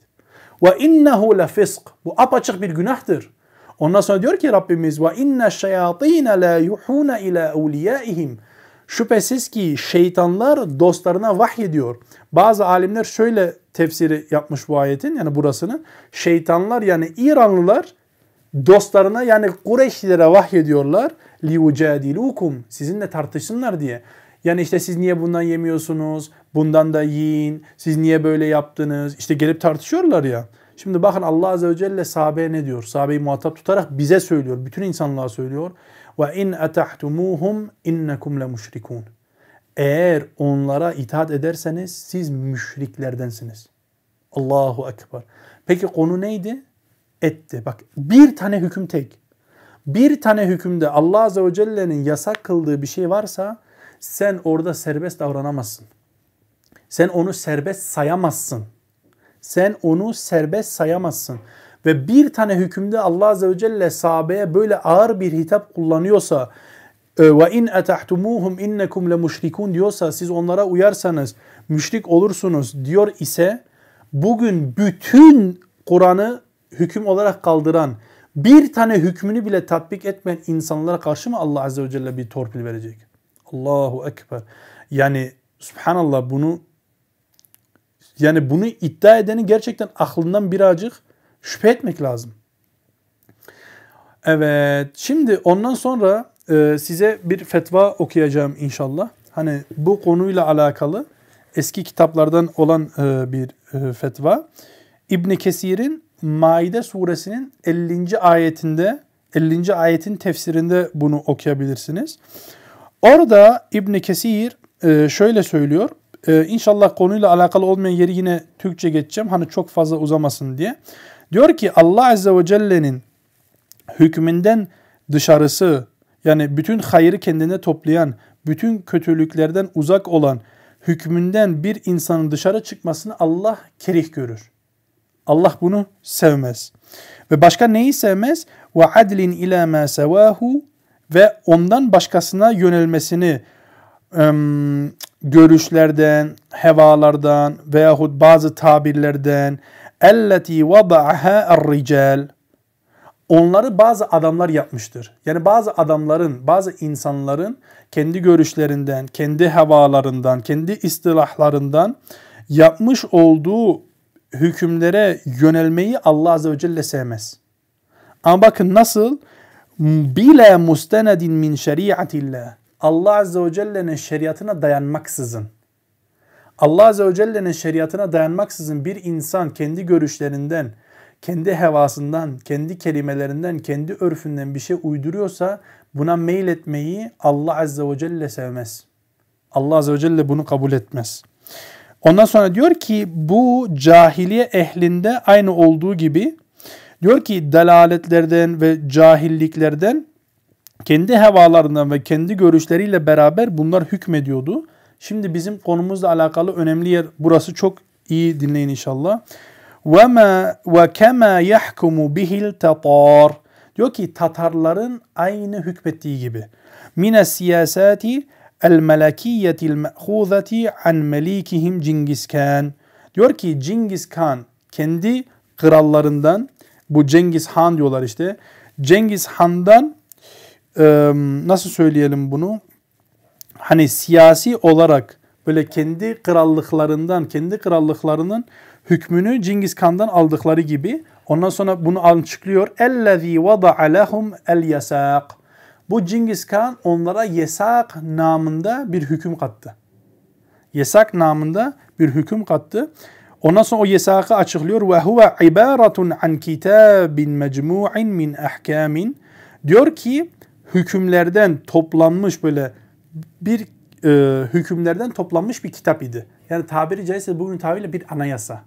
Ve innehu le fisk. Bu apaçık bir günahtır. Ondan sonra diyor ki Rabbimiz ve inne şeyatine la yuhuna ila evliyaihim. Şüphesiz ki şeytanlar dostlarına vahyediyor. Bazı alimler şöyle tefsiri yapmış bu ayetin yani burasını. Şeytanlar yani İranlılar dostlarına yani Kureyşlilere vahyediyorlar. Liucadilukum sizinle tartışsınlar diye. Yani işte siz niye bundan yemiyorsunuz? Bundan da yiyin. Siz niye böyle yaptınız? İşte gelip tartışıyorlar ya. Şimdi bakın Allah Azze ve Celle sahabeye ne diyor? Sahabeyi muhatap tutarak bize söylüyor. Bütün insanlığa söylüyor. Ve in atahtumuhum innekum le müşrikun. Eğer onlara itaat ederseniz siz müşriklerdensiniz. Allahu Ekber. Peki konu neydi? Etti. Bak bir tane hüküm tek. Bir tane hükümde Allah Azze ve Celle'nin yasak kıldığı bir şey varsa sen orada serbest davranamazsın. Sen onu serbest sayamazsın. Sen onu serbest sayamazsın. Ve bir tane hükümde Allah Azze ve Celle sahabeye böyle ağır bir hitap kullanıyorsa e, ve in atahtumuhum innekum le müşrikun diyorsa siz onlara uyarsanız müşrik olursunuz diyor ise bugün bütün Kur'an'ı hüküm olarak kaldıran bir tane hükmünü bile tatbik etmeyen insanlara karşı mı Allah Azze ve Celle bir torpil verecek? Allahu Ekber. Yani subhanallah bunu yani bunu iddia edeni gerçekten aklından birazcık şüphe etmek lazım. Evet şimdi ondan sonra e, size bir fetva okuyacağım inşallah. Hani bu konuyla alakalı eski kitaplardan olan e, bir e, fetva. İbn Kesir'in Maide suresinin 50. ayetinde 50. ayetin tefsirinde bunu okuyabilirsiniz. Orada İbn Kesir e, şöyle söylüyor. E, inşallah konuyla alakalı olmayan yeri yine Türkçe geçeceğim. Hani çok fazla uzamasın diye. Diyor ki Allah Azze ve Celle'nin hükmünden dışarısı yani bütün hayırı kendine toplayan, bütün kötülüklerden uzak olan hükmünden bir insanın dışarı çıkmasını Allah kerih görür. Allah bunu sevmez. Ve başka neyi sevmez? Ve adlin ila ma sevahu ve ondan başkasına yönelmesini görüşlerden, hevalardan veyahut bazı tabirlerden elleti vada'aha er-rical onları bazı adamlar yapmıştır. Yani bazı adamların, bazı insanların kendi görüşlerinden, kendi hevalarından, kendi istilahlarından yapmış olduğu hükümlere yönelmeyi Allah Azze ve Celle sevmez. Ama bakın nasıl? Bila mustenedin min şeriatillah. Allah Azze ve Celle'nin şeriatına dayanmaksızın. Allah Azze ve Celle'nin şeriatına dayanmaksızın bir insan kendi görüşlerinden, kendi hevasından, kendi kelimelerinden, kendi örfünden bir şey uyduruyorsa buna meyletmeyi Allah Azze ve Celle sevmez. Allah Azze ve Celle bunu kabul etmez. Ondan sonra diyor ki bu cahiliye ehlinde aynı olduğu gibi diyor ki delaletlerden ve cahilliklerden kendi hevalarından ve kendi görüşleriyle beraber bunlar hükmediyordu. Şimdi bizim konumuzla alakalı önemli yer burası çok iyi dinleyin inşallah. Ve ma ve kema yahkumu bihil tatar. Diyor ki Tatarların aynı hükmettiği gibi. Mine siyasati el melakiyetil me'huzati an melikihim Cengiz Khan. Diyor ki Cengiz Khan kendi krallarından bu Cengiz Han diyorlar işte. Cengiz Han'dan nasıl söyleyelim bunu? Hani siyasi olarak böyle kendi krallıklarından, kendi krallıklarının hükmünü Cengiz Kan'dan aldıkları gibi ondan sonra bunu açıklıyor. Ellezî vada'a lehum el yasak. Bu Cengiz Kan onlara yesak namında bir hüküm kattı. Yesak namında bir hüküm kattı. Ondan sonra o yesakı açıklıyor. Ve huve ibaratun an kitabin mecmu'in min ahkamin. Diyor ki hükümlerden toplanmış böyle bir e, hükümlerden toplanmış bir kitap idi. Yani tabiri caizse bugün tabiriyle bir anayasa.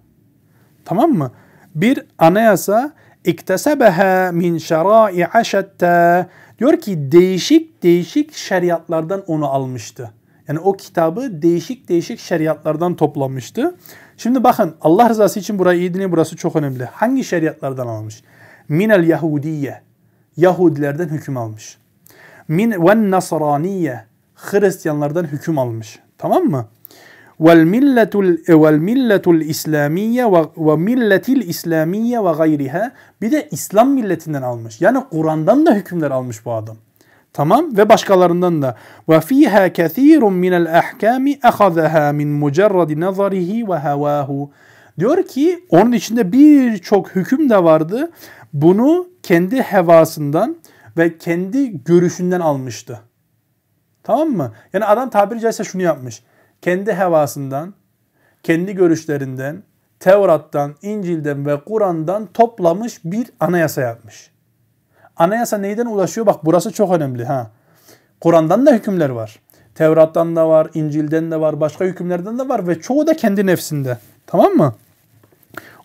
Tamam mı? Bir anayasa iktesebeha min şara'i'a şetta diyor ki değişik değişik şeriatlardan onu almıştı. Yani o kitabı değişik değişik şeriatlardan toplamıştı. Şimdi bakın Allah rızası için burayı iyi dinleyin burası çok önemli. Hangi şeriatlardan almış? Minel Yahudiye. Yahudilerden hüküm almış. Min ve Nasraniye. Hristiyanlardan hüküm almış. Tamam mı? Vel milletul vel milletul İslamiye ve milletil İslamiye ve gayriha. Bir de İslam milletinden almış. Yani Kur'an'dan da hükümler almış bu adam. Tamam ve başkalarından da. Ve fiha kethirun minel ahkami ahazaha min mucerradi nazarihi ve havahu. Diyor ki onun içinde birçok hüküm de vardı. Bunu kendi hevasından ve kendi görüşünden almıştı. Tamam mı? Yani adam tabiri caizse şunu yapmış. Kendi hevasından, kendi görüşlerinden, Tevrat'tan, İncil'den ve Kur'an'dan toplamış bir anayasa yapmış. Anayasa neyden ulaşıyor? Bak burası çok önemli ha. Kur'an'dan da hükümler var. Tevrat'tan da var, İncil'den de var, başka hükümlerden de var ve çoğu da kendi nefsinde. Tamam mı?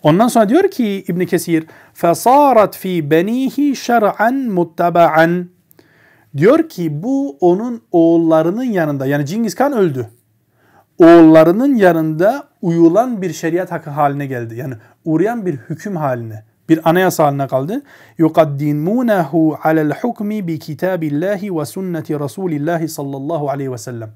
Ondan sonra diyor ki İbn Kesir, "Fesarat fi benihi şer'an muttaba'an." Diyor ki bu onun oğullarının yanında yani Cengiz Kan öldü. Oğullarının yanında uyulan bir şeriat hakkı haline geldi. Yani uğrayan bir hüküm haline bir anayasa haline kaldı. Yukaddimunehu alel hukmi bi kitabillahi ve sünneti Resulillahi sallallahu aleyhi ve sellem.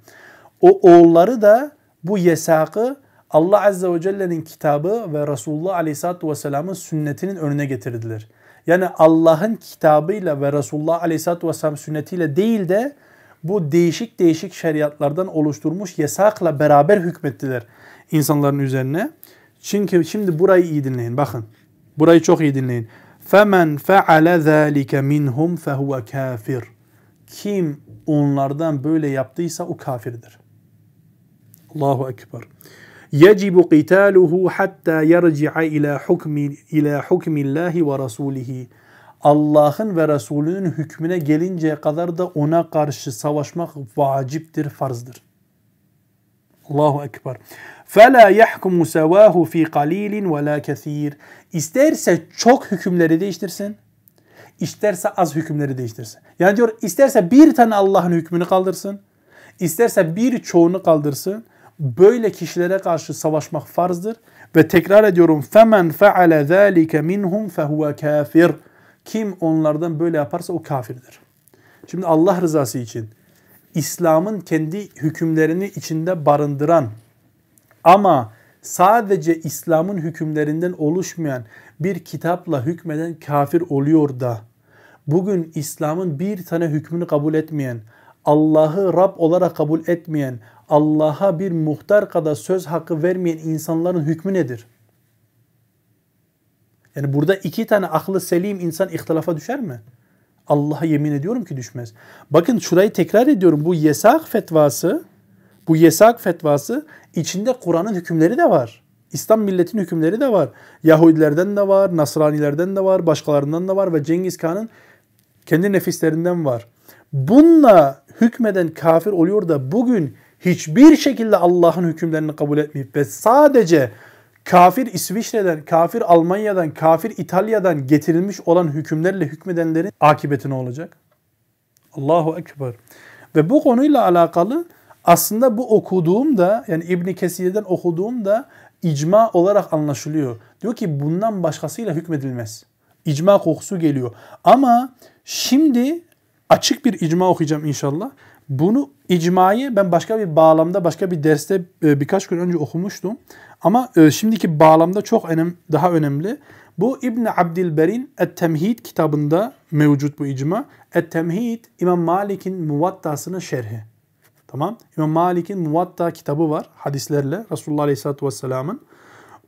O oğulları da bu yasakı Allah Azze ve Celle'nin kitabı ve Resulullah Aleyhisselatü Vesselam'ın sünnetinin önüne getirdiler. Yani Allah'ın kitabıyla ve Resulullah Aleyhisselatü Vesselam sünnetiyle değil de bu değişik değişik şeriatlardan oluşturmuş yasakla beraber hükmettiler insanların üzerine. Çünkü şimdi burayı iyi dinleyin bakın. Burayı çok iyi dinleyin. فَمَنْ فَعَلَ ذَٰلِكَ مِنْهُمْ فَهُوَ kafir. Kim onlardan böyle yaptıysa o kafirdir. Allahu Ekber. يَجِبُ قِتَالُهُ حَتَّى يَرْجِعَ إِلَى حُكْمِ إِلَى حُكْمِ اللّٰهِ وَرَسُولِهِ Allah'ın ve Resulünün hükmüne gelinceye kadar da ona karşı savaşmak vaciptir, farzdır. Allahu Ekber. فَلَا يَحْكُمُ سَوَاهُ ف۪ي قَلِيلٍ وَلَا كَثِيرٍ İsterse çok hükümleri değiştirsin, isterse az hükümleri değiştirsin. Yani diyor isterse bir tane Allah'ın hükmünü kaldırsın, isterse bir çoğunu kaldırsın. Böyle kişilere karşı savaşmak farzdır. Ve tekrar ediyorum femen feale zalike minhum fehuve kafir. Kim onlardan böyle yaparsa o kafirdir. Şimdi Allah rızası için İslam'ın kendi hükümlerini içinde barındıran ama sadece İslam'ın hükümlerinden oluşmayan bir kitapla hükmeden kafir oluyor da bugün İslam'ın bir tane hükmünü kabul etmeyen, Allah'ı Rab olarak kabul etmeyen, Allah'a bir muhtar kadar söz hakkı vermeyen insanların hükmü nedir? Yani burada iki tane aklı selim insan ihtilafa düşer mi? Allah'a yemin ediyorum ki düşmez. Bakın şurayı tekrar ediyorum. Bu yesak fetvası, bu yesak fetvası içinde Kur'an'ın hükümleri de var. İslam milletin hükümleri de var. Yahudilerden de var, Nasranilerden de var, başkalarından da var ve Cengiz Khan'ın kendi nefislerinden var. Bununla hükmeden kafir oluyor da bugün hiçbir şekilde Allah'ın hükümlerini kabul etmeyip ve sadece kafir İsviçre'den, kafir Almanya'dan, kafir İtalya'dan getirilmiş olan hükümlerle hükmedenlerin akıbeti ne olacak? Allahu Ekber. Ve bu konuyla alakalı aslında bu okuduğum da yani İbn Kesir'den okuduğum da icma olarak anlaşılıyor. Diyor ki bundan başkasıyla hükmedilmez. İcma kokusu geliyor. Ama şimdi açık bir icma okuyacağım inşallah. Bunu icmayı ben başka bir bağlamda başka bir derste e, birkaç gün önce okumuştum. Ama e, şimdiki bağlamda çok önem, daha önemli. Bu İbn Abdilber'in Et-Temhid kitabında mevcut bu icma. Et-Temhid İmam Malik'in Muvattası'nın şerhi. Tamam. İmam Malik'in Muvatta kitabı var hadislerle Resulullah Aleyhisselatü Vesselam'ın.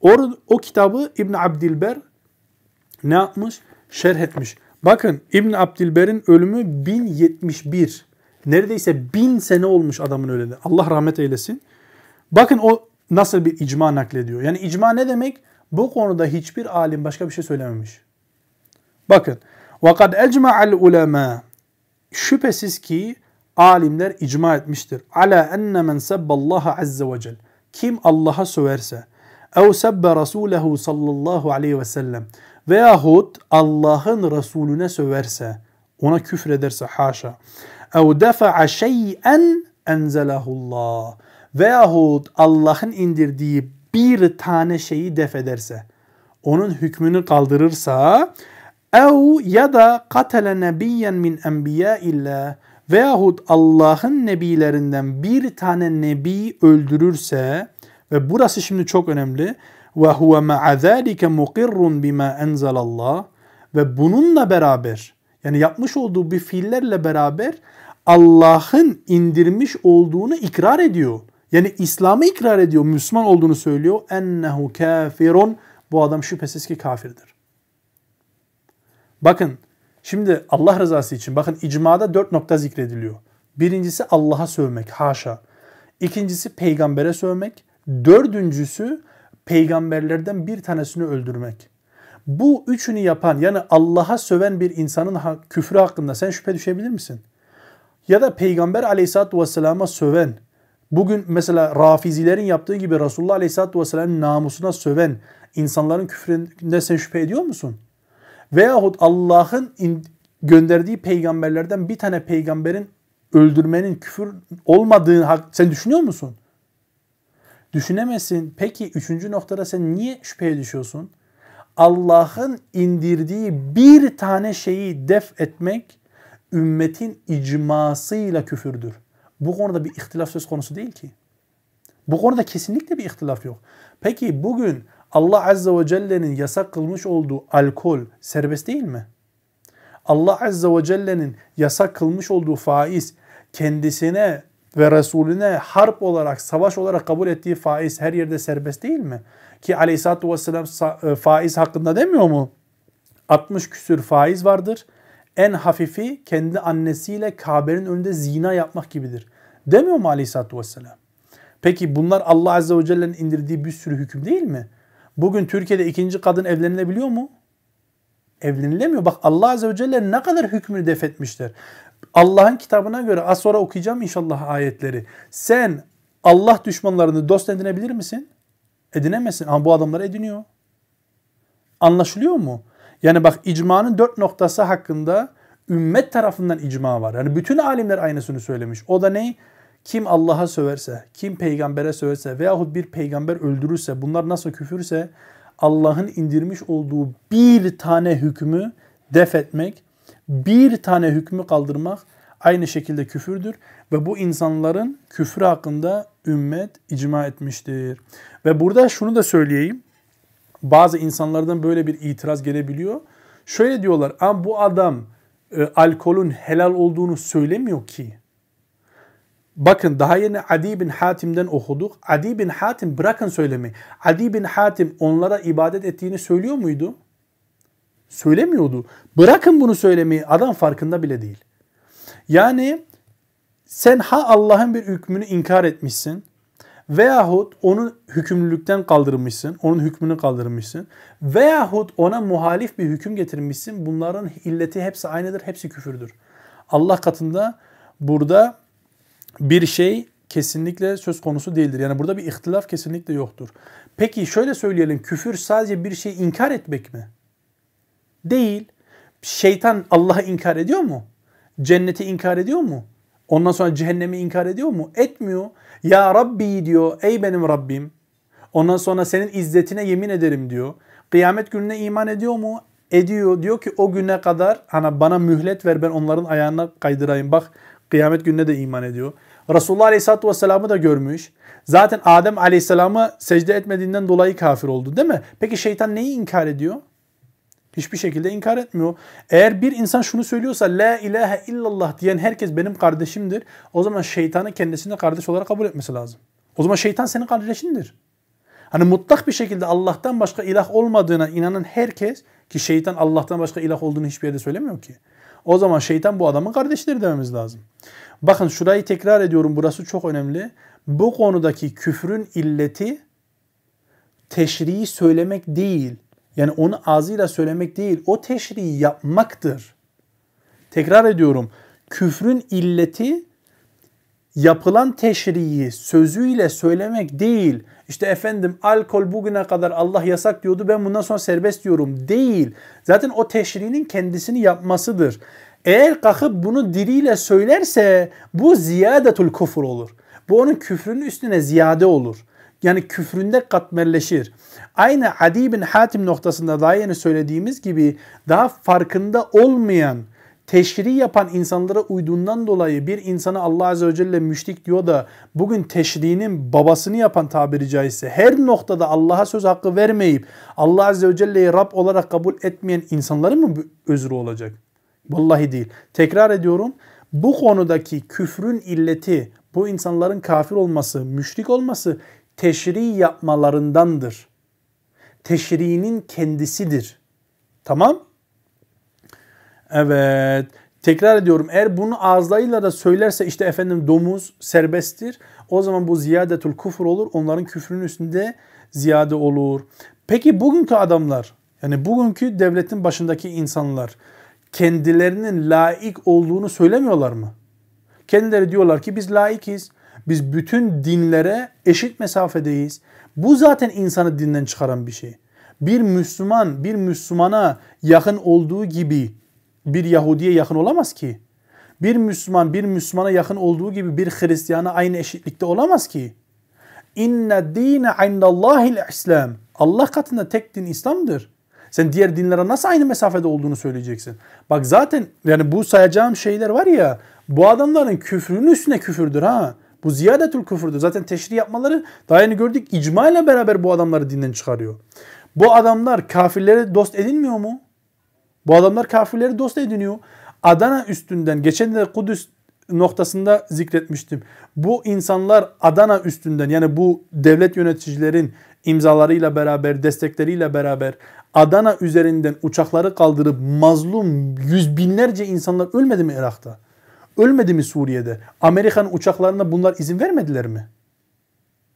O, o kitabı İbn Abdilber ne yapmış? Şerh etmiş. Bakın İbn Abdilber'in ölümü 1071. Neredeyse bin sene olmuş adamın öleli. Allah rahmet eylesin. Bakın o nasıl bir icma naklediyor. Yani icma ne demek? Bu konuda hiçbir alim başka bir şey söylememiş. Bakın. وَقَدْ اَجْمَعَ الْعُلَمَا Şüphesiz ki alimler icma etmiştir. Ala enne men sebballaha azze ve cel. Kim Allah'a söverse ev sebbe rasulehu sallallahu aleyhi ve sellem veyahut Allah'ın Resulüne söverse ona küfrederse haşa ev defa'a şey'en enzelahullah veyahut Allah'ın indirdiği bir tane şeyi def ederse onun hükmünü kaldırırsa ev ya da katele nebiyyen min enbiya illa veyahut Allah'ın nebilerinden bir tane nebi öldürürse ve burası şimdi çok önemli ve huve ma'a zalika muqirrun bima ve bununla beraber yani yapmış olduğu bir fiillerle beraber Allah'ın indirmiş olduğunu ikrar ediyor. Yani İslam'ı ikrar ediyor, Müslüman olduğunu söylüyor. Ennehu kafirun. Bu adam şüphesiz ki kafirdir. Bakın Şimdi Allah rızası için bakın icmada dört nokta zikrediliyor. Birincisi Allah'a sövmek haşa. İkincisi peygambere sövmek. Dördüncüsü peygamberlerden bir tanesini öldürmek. Bu üçünü yapan yani Allah'a söven bir insanın küfrü hakkında sen şüphe düşebilir misin? Ya da peygamber aleyhissalatü vesselama söven, bugün mesela rafizilerin yaptığı gibi Resulullah aleyhissalatü vesselamın namusuna söven insanların küfründe sen şüphe ediyor musun? Veyahut Allah'ın gönderdiği peygamberlerden bir tane peygamberin öldürmenin küfür olmadığını sen düşünüyor musun? Düşünemezsin. Peki üçüncü noktada sen niye şüpheye düşüyorsun? Allah'ın indirdiği bir tane şeyi def etmek ümmetin icmasıyla küfürdür. Bu konuda bir ihtilaf söz konusu değil ki. Bu konuda kesinlikle bir ihtilaf yok. Peki bugün Allah Azze ve Celle'nin yasak kılmış olduğu alkol serbest değil mi? Allah Azze ve Celle'nin yasak kılmış olduğu faiz kendisine ve Resulüne harp olarak, savaş olarak kabul ettiği faiz her yerde serbest değil mi? Ki aleyhissalatü vesselam e, faiz hakkında demiyor mu? 60 küsür faiz vardır. En hafifi kendi annesiyle Kabe'nin önünde zina yapmak gibidir. Demiyor mu aleyhissalatü vesselam? Peki bunlar Allah Azze ve Celle'nin indirdiği bir sürü hüküm değil mi? Bugün Türkiye'de ikinci kadın evlenilebiliyor mu? Evlenilemiyor. Bak Allah Azze ve Celle ne kadar hükmünü defetmiştir. Allah'ın kitabına göre az sonra okuyacağım inşallah ayetleri. Sen Allah düşmanlarını dost edinebilir misin? Edinemezsin ama bu adamlar ediniyor. Anlaşılıyor mu? Yani bak icmanın dört noktası hakkında ümmet tarafından icma var. Yani bütün alimler aynısını söylemiş. O da ne? Kim Allah'a söverse, kim peygambere söverse veyahut bir peygamber öldürürse bunlar nasıl küfürse Allah'ın indirmiş olduğu bir tane hükmü def etmek, bir tane hükmü kaldırmak aynı şekilde küfürdür. Ve bu insanların küfrü hakkında ümmet icma etmiştir. Ve burada şunu da söyleyeyim. Bazı insanlardan böyle bir itiraz gelebiliyor. Şöyle diyorlar, ama bu adam e, alkolün helal olduğunu söylemiyor ki. Bakın daha yeni Adi bin Hatim'den okuduk. Adi bin Hatim bırakın söylemeyi. Adi bin Hatim onlara ibadet ettiğini söylüyor muydu? Söylemiyordu. Bırakın bunu söylemeyi. Adam farkında bile değil. Yani sen ha Allah'ın bir hükmünü inkar etmişsin veyahut onu hükümlülükten kaldırmışsın, onun hükmünü kaldırmışsın veyahut ona muhalif bir hüküm getirmişsin. Bunların illeti hepsi aynıdır, hepsi küfürdür. Allah katında burada bir şey kesinlikle söz konusu değildir. Yani burada bir ihtilaf kesinlikle yoktur. Peki şöyle söyleyelim. Küfür sadece bir şeyi inkar etmek mi? Değil. Şeytan Allah'ı inkar ediyor mu? Cenneti inkar ediyor mu? Ondan sonra cehennemi inkar ediyor mu? Etmiyor. Ya Rabbi diyor. Ey benim Rabbim. Ondan sonra senin izzetine yemin ederim diyor. Kıyamet gününe iman ediyor mu? Ediyor. Diyor ki o güne kadar hani bana mühlet ver ben onların ayağına kaydırayım. Bak kıyamet gününe de iman ediyor. Resulullah Aleyhisselatü Vesselam'ı da görmüş. Zaten Adem Aleyhisselam'a secde etmediğinden dolayı kafir oldu değil mi? Peki şeytan neyi inkar ediyor? Hiçbir şekilde inkar etmiyor. Eğer bir insan şunu söylüyorsa La ilahe illallah diyen herkes benim kardeşimdir. O zaman şeytanı kendisine kardeş olarak kabul etmesi lazım. O zaman şeytan senin kardeşindir. Hani mutlak bir şekilde Allah'tan başka ilah olmadığına inanan herkes ki şeytan Allah'tan başka ilah olduğunu hiçbir yerde söylemiyor ki. O zaman şeytan bu adamın kardeşidir dememiz lazım. Bakın şurayı tekrar ediyorum burası çok önemli. Bu konudaki küfrün illeti teşriği söylemek değil. Yani onu ağzıyla söylemek değil. O teşriği yapmaktır. Tekrar ediyorum. Küfrün illeti yapılan teşriği sözüyle söylemek değil. İşte efendim alkol bugüne kadar Allah yasak diyordu ben bundan sonra serbest diyorum. Değil. Zaten o teşriğinin kendisini yapmasıdır. Eğer kalkıp bunu diliyle söylerse bu ziyadetul kufur olur. Bu onun küfrünün üstüne ziyade olur. Yani küfründe katmerleşir. Aynı Adi bin Hatim noktasında daha yeni söylediğimiz gibi daha farkında olmayan, teşri yapan insanlara uyduğundan dolayı bir insana Allah Azze ve Celle müşrik diyor da bugün teşriğinin babasını yapan tabiri caizse her noktada Allah'a söz hakkı vermeyip Allah Azze ve Celle'yi Rab olarak kabul etmeyen insanların mı özrü olacak? Vallahi değil. Tekrar ediyorum. Bu konudaki küfrün illeti, bu insanların kafir olması, müşrik olması teşri yapmalarındandır. Teşriğinin kendisidir. Tamam? Evet. Tekrar ediyorum eğer bunu ağızlarıyla da söylerse işte efendim domuz serbesttir. O zaman bu ziyadetul kufur olur. Onların küfrünün üstünde ziyade olur. Peki bugünkü adamlar yani bugünkü devletin başındaki insanlar kendilerinin laik olduğunu söylemiyorlar mı? Kendileri diyorlar ki biz laikiz. Biz bütün dinlere eşit mesafedeyiz. Bu zaten insanı dinden çıkaran bir şey. Bir Müslüman bir Müslümana yakın olduğu gibi bir Yahudiye yakın olamaz ki. Bir Müslüman bir Müslümana yakın olduğu gibi bir Hristiyana aynı eşitlikte olamaz ki. İnne dine indallahil İslam. Allah katında tek din İslam'dır. Sen diğer dinlere nasıl aynı mesafede olduğunu söyleyeceksin. Bak zaten yani bu sayacağım şeyler var ya bu adamların küfrünün üstüne küfürdür ha. Bu ziyadetül küfürdür. Zaten teşri yapmaları daha yeni gördük icma ile beraber bu adamları dinden çıkarıyor. Bu adamlar kafirleri dost edinmiyor mu? Bu adamlar kafirleri dost ediniyor. Adana üstünden geçen de Kudüs noktasında zikretmiştim. Bu insanlar Adana üstünden yani bu devlet yöneticilerin imzalarıyla beraber, destekleriyle beraber Adana üzerinden uçakları kaldırıp mazlum yüz binlerce insanlar ölmedi mi Irak'ta? Ölmedi mi Suriye'de? Amerikan uçaklarına bunlar izin vermediler mi?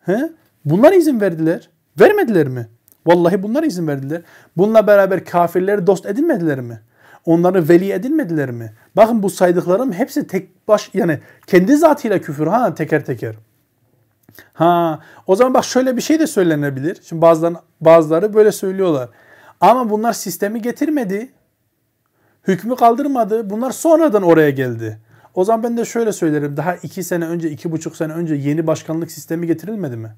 He? Bunlar izin verdiler. Vermediler mi? Vallahi bunlar izin verdiler. Bununla beraber kafirleri dost edinmediler mi? Onları veli edinmediler mi? Bakın bu saydıklarım hepsi tek baş yani kendi zatıyla küfür ha teker teker. Ha o zaman bak şöyle bir şey de söylenebilir. Şimdi bazıları, bazıları böyle söylüyorlar. Ama bunlar sistemi getirmedi. Hükmü kaldırmadı. Bunlar sonradan oraya geldi. O zaman ben de şöyle söylerim. Daha iki sene önce, iki buçuk sene önce yeni başkanlık sistemi getirilmedi mi?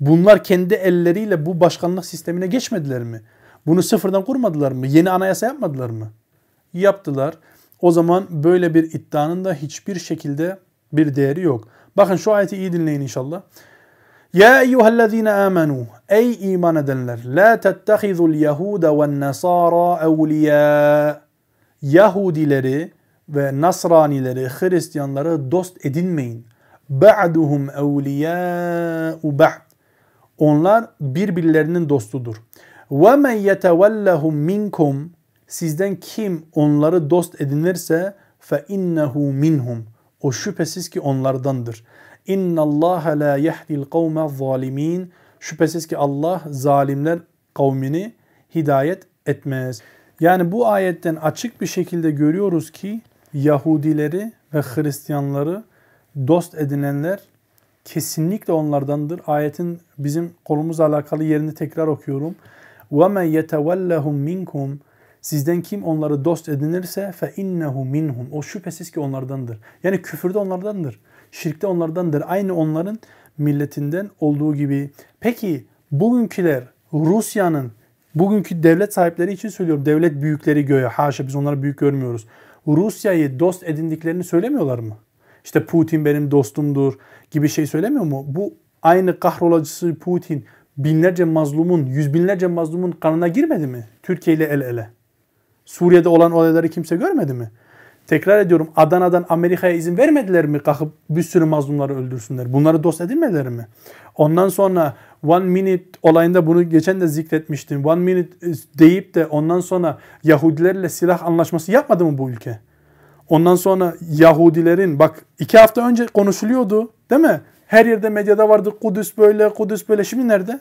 Bunlar kendi elleriyle bu başkanlık sistemine geçmediler mi? Bunu sıfırdan kurmadılar mı? Yeni anayasa yapmadılar mı? Yaptılar. O zaman böyle bir iddianın da hiçbir şekilde bir değeri yok. Bakın şu ayeti iyi dinleyin inşallah. Ya eyyühellezine amenu ey iman edenler la tettehizul yehude ve nasara evliya Yahudileri ve Nasranileri, Hristiyanları dost edinmeyin. Ba'duhum evliyâ'u ba'd. Onlar birbirlerinin dostudur. Ve men yetevellehum minkum sizden kim onları dost edinirse fe innehu minhum. O şüphesiz ki onlardandır. İnna Allah la yehdil kavme zalimin. Şüphesiz ki Allah zalimler kavmini hidayet etmez. Yani bu ayetten açık bir şekilde görüyoruz ki Yahudileri ve Hristiyanları dost edinenler kesinlikle onlardandır. Ayetin bizim kolumuzla alakalı yerini tekrar okuyorum. وَمَنْ يَتَوَلَّهُمْ minkum Sizden kim onları dost edinirse fe innehu minhum. O şüphesiz ki onlardandır. Yani küfürde onlardandır. Şirkte onlardandır. Aynı onların milletinden olduğu gibi. Peki bugünküler Rusya'nın bugünkü devlet sahipleri için söylüyorum. Devlet büyükleri göğe. Haşa biz onları büyük görmüyoruz. Rusya'yı dost edindiklerini söylemiyorlar mı? İşte Putin benim dostumdur gibi şey söylemiyor mu? Bu aynı kahrolacısı Putin binlerce mazlumun, yüz binlerce mazlumun kanına girmedi mi? Türkiye ile el ele. Suriye'de olan olayları kimse görmedi mi? Tekrar ediyorum Adana'dan Amerika'ya izin vermediler mi kalkıp bir sürü mazlumları öldürsünler? Bunları dost edinmediler mi? Ondan sonra One Minute olayında bunu geçen de zikretmiştim. One Minute deyip de ondan sonra Yahudilerle silah anlaşması yapmadı mı bu ülke? Ondan sonra Yahudilerin bak iki hafta önce konuşuluyordu değil mi? Her yerde medyada vardı Kudüs böyle Kudüs böyle şimdi nerede?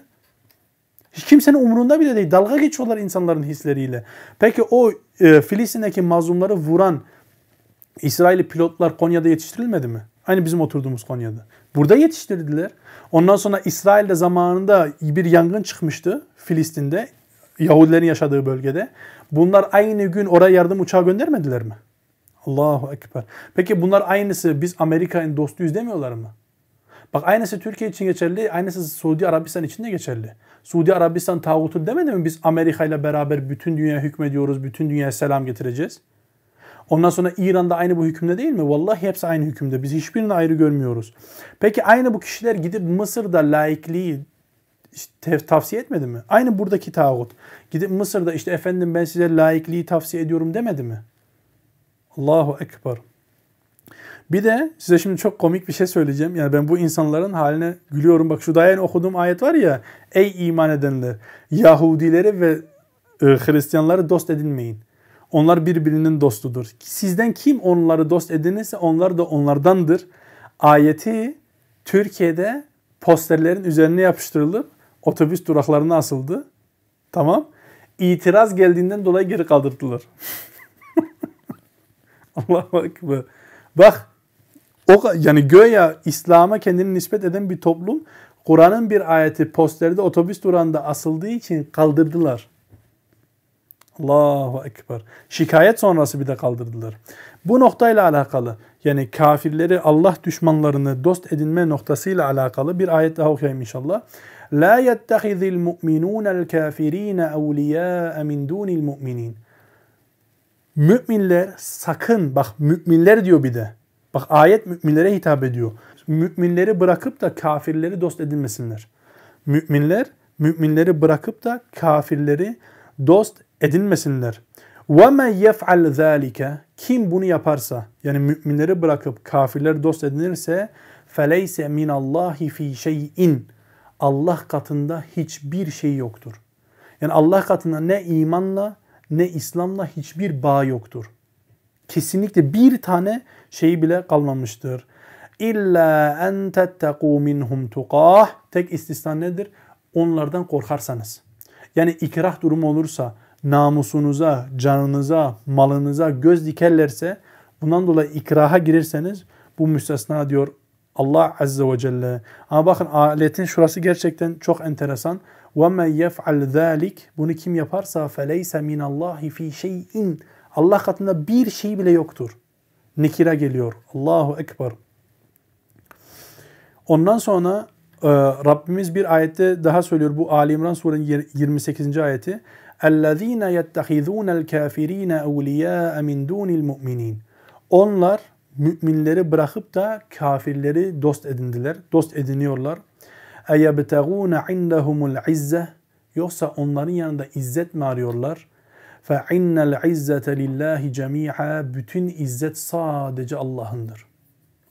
Hiç kimsenin umurunda bile değil. Dalga geçiyorlar insanların hisleriyle. Peki o e, Filistin'deki mazlumları vuran İsrailli pilotlar Konya'da yetiştirilmedi mi? Aynı bizim oturduğumuz Konya'da. Burada yetiştirdiler. Ondan sonra İsrail'de zamanında bir yangın çıkmıştı Filistin'de. Yahudilerin yaşadığı bölgede. Bunlar aynı gün oraya yardım uçağı göndermediler mi? Allahu Ekber. Peki bunlar aynısı biz Amerika'nın dostuyuz demiyorlar mı? Bak aynısı Türkiye için geçerli, aynısı Suudi Arabistan için de geçerli. Suudi Arabistan tağutu demedi mi biz Amerika ile beraber bütün dünya hükmediyoruz, bütün dünyaya selam getireceğiz? Ondan sonra İran'da aynı bu hükümde değil mi? Vallahi hepsi aynı hükümde. Biz hiçbirini ayrı görmüyoruz. Peki aynı bu kişiler gidip Mısır'da laikliği işte tavsiye etmedi mi? Aynı buradaki tağut. Gidip Mısır'da işte efendim ben size laikliği tavsiye ediyorum demedi mi? Allahu Ekber. Bir de size şimdi çok komik bir şey söyleyeceğim. Yani ben bu insanların haline gülüyorum. Bak şu dayan okuduğum ayet var ya. Ey iman edenler. Yahudileri ve e, Hristiyanları dost edinmeyin. Onlar birbirinin dostudur. Sizden kim onları dost edinirse onlar da onlardandır. Ayeti Türkiye'de posterlerin üzerine yapıştırılıp otobüs duraklarına asıldı. Tamam. İtiraz geldiğinden dolayı geri kaldırdılar. Allahu Ekber. Bak o yani göya İslam'a kendini nispet eden bir toplum Kur'an'ın bir ayeti posterde otobüs durağında asıldığı için kaldırdılar. Allahu Ekber. Şikayet sonrası bir de kaldırdılar. Bu noktayla alakalı yani kafirleri Allah düşmanlarını dost edinme noktasıyla alakalı bir ayet daha okuyayım inşallah. La yettehizil mu'minûnel kafirîne evliyâe min dûnil mu'minin. Müminler sakın bak müminler diyor bir de. Bak ayet müminlere hitap ediyor. Müminleri bırakıp da kafirleri dost edinmesinler. Müminler müminleri bırakıp da kafirleri dost edinmesinler. وَمَنْ يَفْعَلْ ذَٰلِكَ Kim bunu yaparsa yani müminleri bırakıp kafirleri dost edinirse فَلَيْسَ مِنَ اللّٰهِ ف۪ي شَيْءٍ Allah katında hiçbir şey yoktur. Yani Allah katında ne imanla ne İslam'la hiçbir bağ yoktur. Kesinlikle bir tane şey bile kalmamıştır. İlla en tettekû minhum tuqah. Tek istisna nedir? Onlardan korkarsanız. Yani ikrah durumu olursa, namusunuza, canınıza, malınıza göz dikerlerse, bundan dolayı ikraha girirseniz bu müstesna diyor Allah Azze ve Celle. Ama bakın aletin şurası gerçekten çok enteresan. وَمَنْ يَفْعَلْ ذَٰلِكِ Bunu kim yaparsa فَلَيْسَ مِنَ اللّٰهِ ف۪ي شَيْءٍ Allah katında bir şey bile yoktur. Nikira geliyor. Allahu Ekber. Ondan sonra e, Rabbimiz bir ayette daha söylüyor. Bu Ali İmran surenin 28. ayeti. اَلَّذ۪ينَ يَتَّخِذُونَ الْكَافِر۪ينَ اَوْلِيَاءَ مِنْ دُونِ الْمُؤْمِنِينَ Onlar müminleri bırakıp da kafirleri dost edindiler. Dost ediniyorlar. اَيَبْتَغُونَ عِنْدَهُمُ الْعِزَّةِ Yoksa onların yanında izzet mi arıyorlar? فَاِنَّ الْعِزَّةَ لِلّٰهِ جَمِيعًا Bütün izzet sadece Allah'ındır.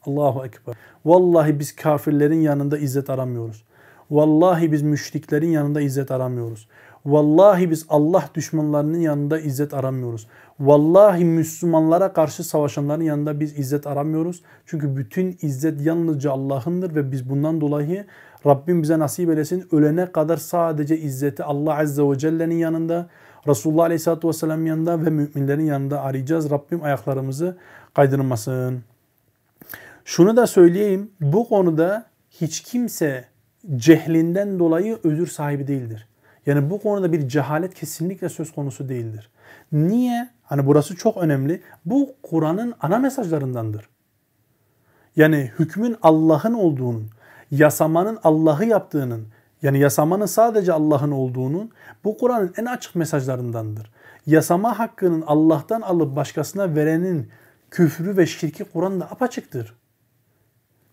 Allahu Ekber. Vallahi biz kafirlerin yanında izzet aramıyoruz. Vallahi biz müşriklerin yanında izzet aramıyoruz. Vallahi biz Allah düşmanlarının yanında izzet aramıyoruz. Vallahi Müslümanlara karşı savaşanların yanında biz izzet aramıyoruz. Çünkü bütün izzet yalnızca Allah'ındır ve biz bundan dolayı Rabbim bize nasip eylesin ölene kadar sadece izzeti Allah Azze ve Celle'nin yanında, Resulullah Aleyhisselatü Vesselam yanında ve müminlerin yanında arayacağız. Rabbim ayaklarımızı kaydırmasın. Şunu da söyleyeyim. Bu konuda hiç kimse cehlinden dolayı özür sahibi değildir. Yani bu konuda bir cehalet kesinlikle söz konusu değildir. Niye? Hani burası çok önemli. Bu Kur'an'ın ana mesajlarındandır. Yani hükmün Allah'ın olduğunun, yasamanın Allah'ı yaptığının, yani yasamanın sadece Allah'ın olduğunun bu Kur'an'ın en açık mesajlarındandır. Yasama hakkının Allah'tan alıp başkasına verenin küfrü ve şirki Kur'an'da apaçıktır.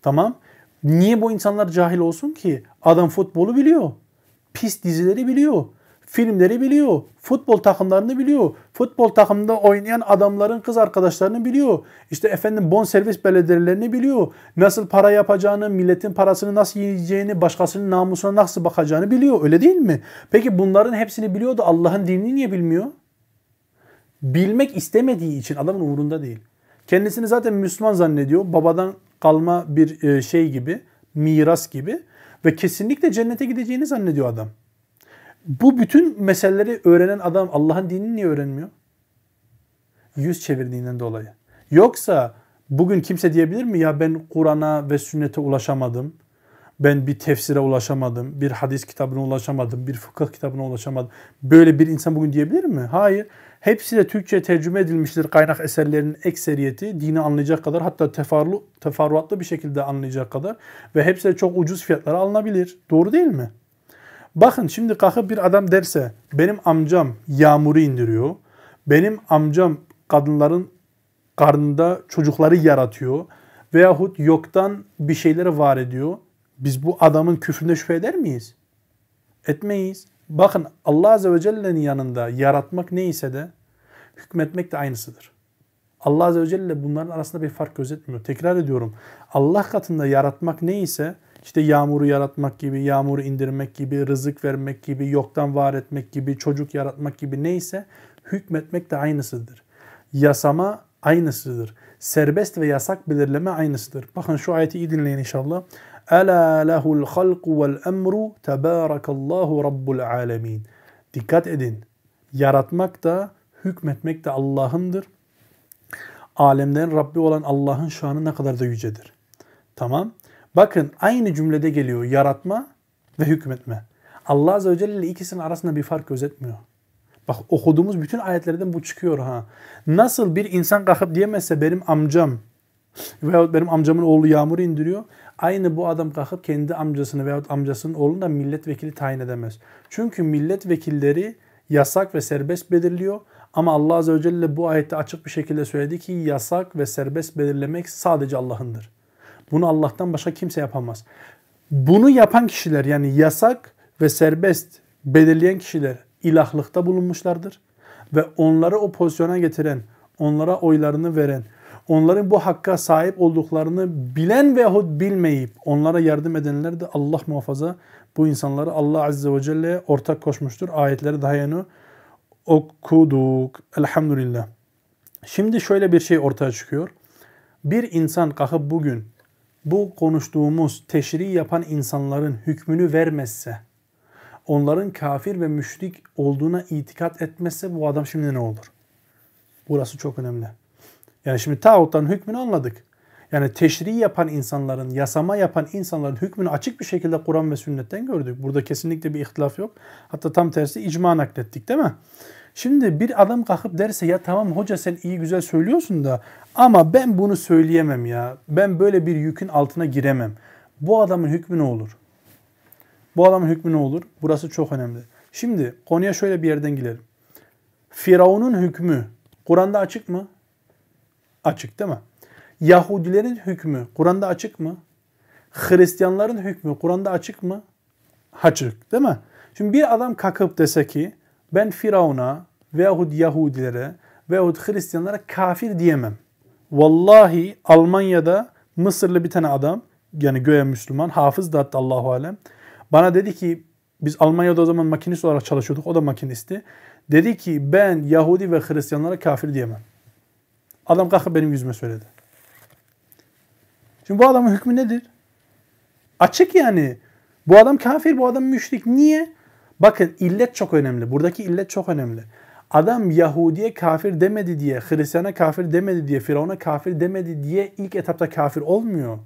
Tamam. Niye bu insanlar cahil olsun ki? Adam futbolu biliyor. Pis dizileri biliyor. Filmleri biliyor. Futbol takımlarını biliyor. Futbol takımında oynayan adamların kız arkadaşlarını biliyor. İşte efendim bon servis belediyelerini biliyor. Nasıl para yapacağını, milletin parasını nasıl yiyeceğini, başkasının namusuna nasıl bakacağını biliyor. Öyle değil mi? Peki bunların hepsini biliyor da Allah'ın dinini niye bilmiyor? Bilmek istemediği için adamın umurunda değil. Kendisini zaten Müslüman zannediyor. Babadan kalma bir e, şey gibi, miras gibi ve kesinlikle cennete gideceğini zannediyor adam. Bu bütün meseleleri öğrenen adam Allah'ın dinini niye öğrenmiyor? Yüz çevirdiğinden dolayı. Yoksa bugün kimse diyebilir mi ya ben Kur'an'a ve sünnete ulaşamadım. Ben bir tefsire ulaşamadım, bir hadis kitabına ulaşamadım, bir fıkıh kitabına ulaşamadım. Böyle bir insan bugün diyebilir mi? Hayır. Hepsi de Türkçe tercüme edilmiştir kaynak eserlerinin ekseriyeti. Dini anlayacak kadar hatta tefarru, teferruatlı bir şekilde anlayacak kadar. Ve hepsi de çok ucuz fiyatlara alınabilir. Doğru değil mi? Bakın şimdi kalkıp bir adam derse benim amcam yağmuru indiriyor. Benim amcam kadınların karnında çocukları yaratıyor. Veyahut yoktan bir şeyleri var ediyor. Biz bu adamın küfründe şüphe eder miyiz? Etmeyiz. Bakın Allah Azze ve Celle'nin yanında yaratmak neyse de hükmetmek de aynısıdır. Allah Azze ve Celle bunların arasında bir fark gözetmiyor. Tekrar ediyorum. Allah katında yaratmak neyse işte yağmuru yaratmak gibi, yağmuru indirmek gibi, rızık vermek gibi, yoktan var etmek gibi, çocuk yaratmak gibi neyse hükmetmek de aynısıdır. Yasama aynısıdır. Serbest ve yasak belirleme aynısıdır. Bakın şu ayeti iyi dinleyin inşallah. Ela lehul halku vel emru tebarakallahu rabbul alemin. Dikkat edin. Yaratmak da hükmetmek de Allah'ındır. Alemlerin Rabbi olan Allah'ın şanı ne kadar da yücedir. Tamam. Bakın aynı cümlede geliyor yaratma ve hükmetme. Allah Azze ve Celle ikisinin arasında bir fark gözetmiyor. Bak okuduğumuz bütün ayetlerden bu çıkıyor ha. Nasıl bir insan kalkıp diyemezse benim amcam veyahut benim amcamın oğlu yağmur indiriyor. Aynı bu adam kalkıp kendi amcasını veyahut amcasının oğlunu da milletvekili tayin edemez. Çünkü milletvekilleri yasak ve serbest belirliyor. Ama Allah Azze ve Celle bu ayette açık bir şekilde söyledi ki yasak ve serbest belirlemek sadece Allah'ındır. Bunu Allah'tan başka kimse yapamaz. Bunu yapan kişiler yani yasak ve serbest belirleyen kişiler ilahlıkta bulunmuşlardır. Ve onları o pozisyona getiren, onlara oylarını veren, onların bu hakka sahip olduklarını bilen veyahut bilmeyip onlara yardım edenler de Allah muhafaza bu insanları Allah Azze ve Celle'ye ortak koşmuştur. Ayetleri daha yeni okuduk. Elhamdülillah. Şimdi şöyle bir şey ortaya çıkıyor. Bir insan kalkıp bugün bu konuştuğumuz teşri yapan insanların hükmünü vermezse, onların kafir ve müşrik olduğuna itikat etmezse bu adam şimdi ne olur? Burası çok önemli. Yani şimdi tağutların hükmünü anladık. Yani teşri yapan insanların, yasama yapan insanların hükmünü açık bir şekilde Kur'an ve sünnetten gördük. Burada kesinlikle bir ihtilaf yok. Hatta tam tersi icma naklettik değil mi? Şimdi bir adam kalkıp derse ya tamam hoca sen iyi güzel söylüyorsun da ama ben bunu söyleyemem ya. Ben böyle bir yükün altına giremem. Bu adamın hükmü ne olur? Bu adamın hükmü ne olur? Burası çok önemli. Şimdi konuya şöyle bir yerden girelim. Firavun'un hükmü Kur'an'da açık mı? Açık değil mi? Yahudilerin hükmü Kur'an'da açık mı? Hristiyanların hükmü Kur'an'da açık mı? Açık değil mi? Şimdi bir adam kalkıp dese ki ben Firavun'a veyahut Yahudilere veyahut Hristiyanlara kafir diyemem. Vallahi Almanya'da Mısırlı bir tane adam yani göğe Müslüman hafız da hatta Allahu Alem bana dedi ki biz Almanya'da o zaman makinist olarak çalışıyorduk. O da makinisti. Dedi ki ben Yahudi ve Hristiyanlara kafir diyemem. Adam kalkıp benim yüzüme söyledi. Şimdi bu adamın hükmü nedir? Açık yani. Bu adam kafir, bu adam müşrik. Niye? Bakın illet çok önemli. Buradaki illet çok önemli. Adam Yahudi'ye kafir demedi diye, Hristiyan'a kafir demedi diye, Firavun'a kafir demedi diye ilk etapta kafir olmuyor.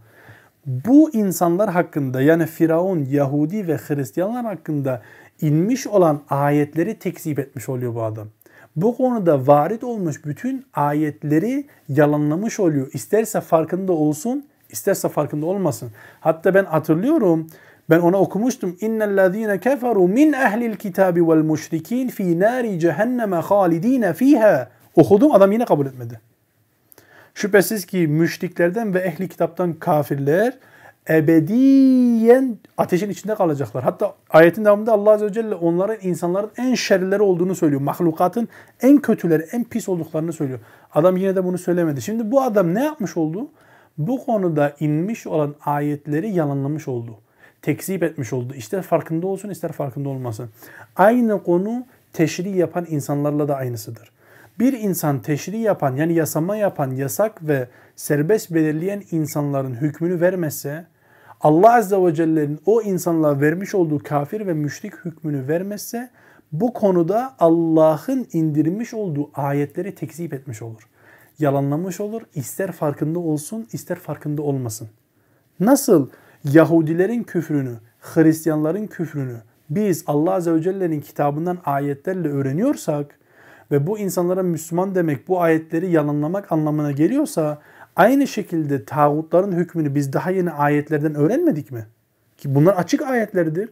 bu insanlar hakkında yani Firavun, Yahudi ve Hristiyanlar hakkında inmiş olan ayetleri tekzip etmiş oluyor bu adam. Bu konuda varit olmuş bütün ayetleri yalanlamış oluyor. İsterse farkında olsun, isterse farkında olmasın. Hatta ben hatırlıyorum ben ona okumuştum. İnnellezîne keferu min ehlil kitabi vel müşrikîn fî nâri cehenneme halidîne fîhâ. Okudum adam yine kabul etmedi. Şüphesiz ki müşriklerden ve ehli kitaptan kafirler ebediyen ateşin içinde kalacaklar. Hatta ayetin devamında Allah Azze ve Celle onların insanların en şerlileri olduğunu söylüyor. Mahlukatın en kötüleri, en pis olduklarını söylüyor. Adam yine de bunu söylemedi. Şimdi bu adam ne yapmış oldu? Bu konuda inmiş olan ayetleri yalanlamış oldu. Tekzip etmiş oldu. İster farkında olsun ister farkında olmasın. Aynı konu teşri yapan insanlarla da aynısıdır. Bir insan teşri yapan yani yasama yapan, yasak ve serbest belirleyen insanların hükmünü vermezse Allah Azze ve Celle'nin o insanlara vermiş olduğu kafir ve müşrik hükmünü vermezse bu konuda Allah'ın indirmiş olduğu ayetleri tekzip etmiş olur. Yalanlamış olur. İster farkında olsun, ister farkında olmasın. Nasıl Yahudilerin küfrünü, Hristiyanların küfrünü biz Allah Azze ve Celle'nin kitabından ayetlerle öğreniyorsak ve bu insanlara Müslüman demek bu ayetleri yalanlamak anlamına geliyorsa Aynı şekilde tağutların hükmünü biz daha yeni ayetlerden öğrenmedik mi? Ki bunlar açık ayetlerdir.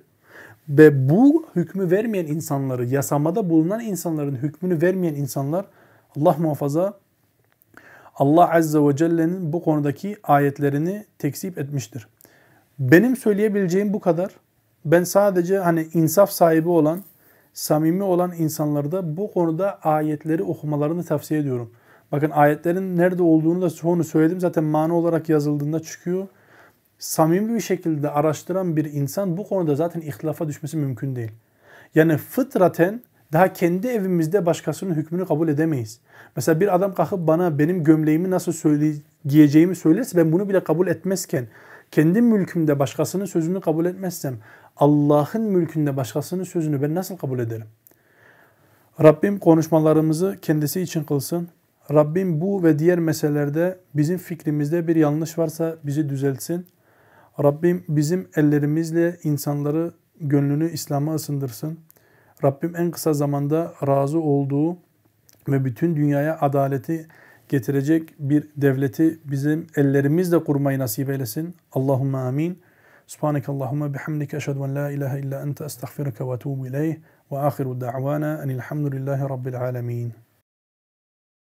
Ve bu hükmü vermeyen insanları, yasamada bulunan insanların hükmünü vermeyen insanlar Allah muhafaza Allah Azze ve Celle'nin bu konudaki ayetlerini tekzip etmiştir. Benim söyleyebileceğim bu kadar. Ben sadece hani insaf sahibi olan, samimi olan insanlarda bu konuda ayetleri okumalarını tavsiye ediyorum. Bakın ayetlerin nerede olduğunu da çoğunu söyledim. Zaten mana olarak yazıldığında çıkıyor. Samimi bir şekilde araştıran bir insan bu konuda zaten ihtilafa düşmesi mümkün değil. Yani fıtraten daha kendi evimizde başkasının hükmünü kabul edemeyiz. Mesela bir adam kalkıp bana benim gömleğimi nasıl söyle, giyeceğimi söylerse ben bunu bile kabul etmezken kendi mülkümde başkasının sözünü kabul etmezsem Allah'ın mülkünde başkasının sözünü ben nasıl kabul ederim? Rabbim konuşmalarımızı kendisi için kılsın. Rabbim bu ve diğer meselelerde bizim fikrimizde bir yanlış varsa bizi düzeltsin. Rabbim bizim ellerimizle insanları gönlünü İslam'a ısındırsın. Rabbim en kısa zamanda razı olduğu ve bütün dünyaya adaleti getirecek bir devleti bizim ellerimizle kurmayı nasip eylesin. Allahümme amin. Subhaneke Allahümme bihamdike eşhedü en la ilahe illa ente estağfiruke ve etubu ileyh ve ahiru da'vana enilhamdülillahi rabbil alemin.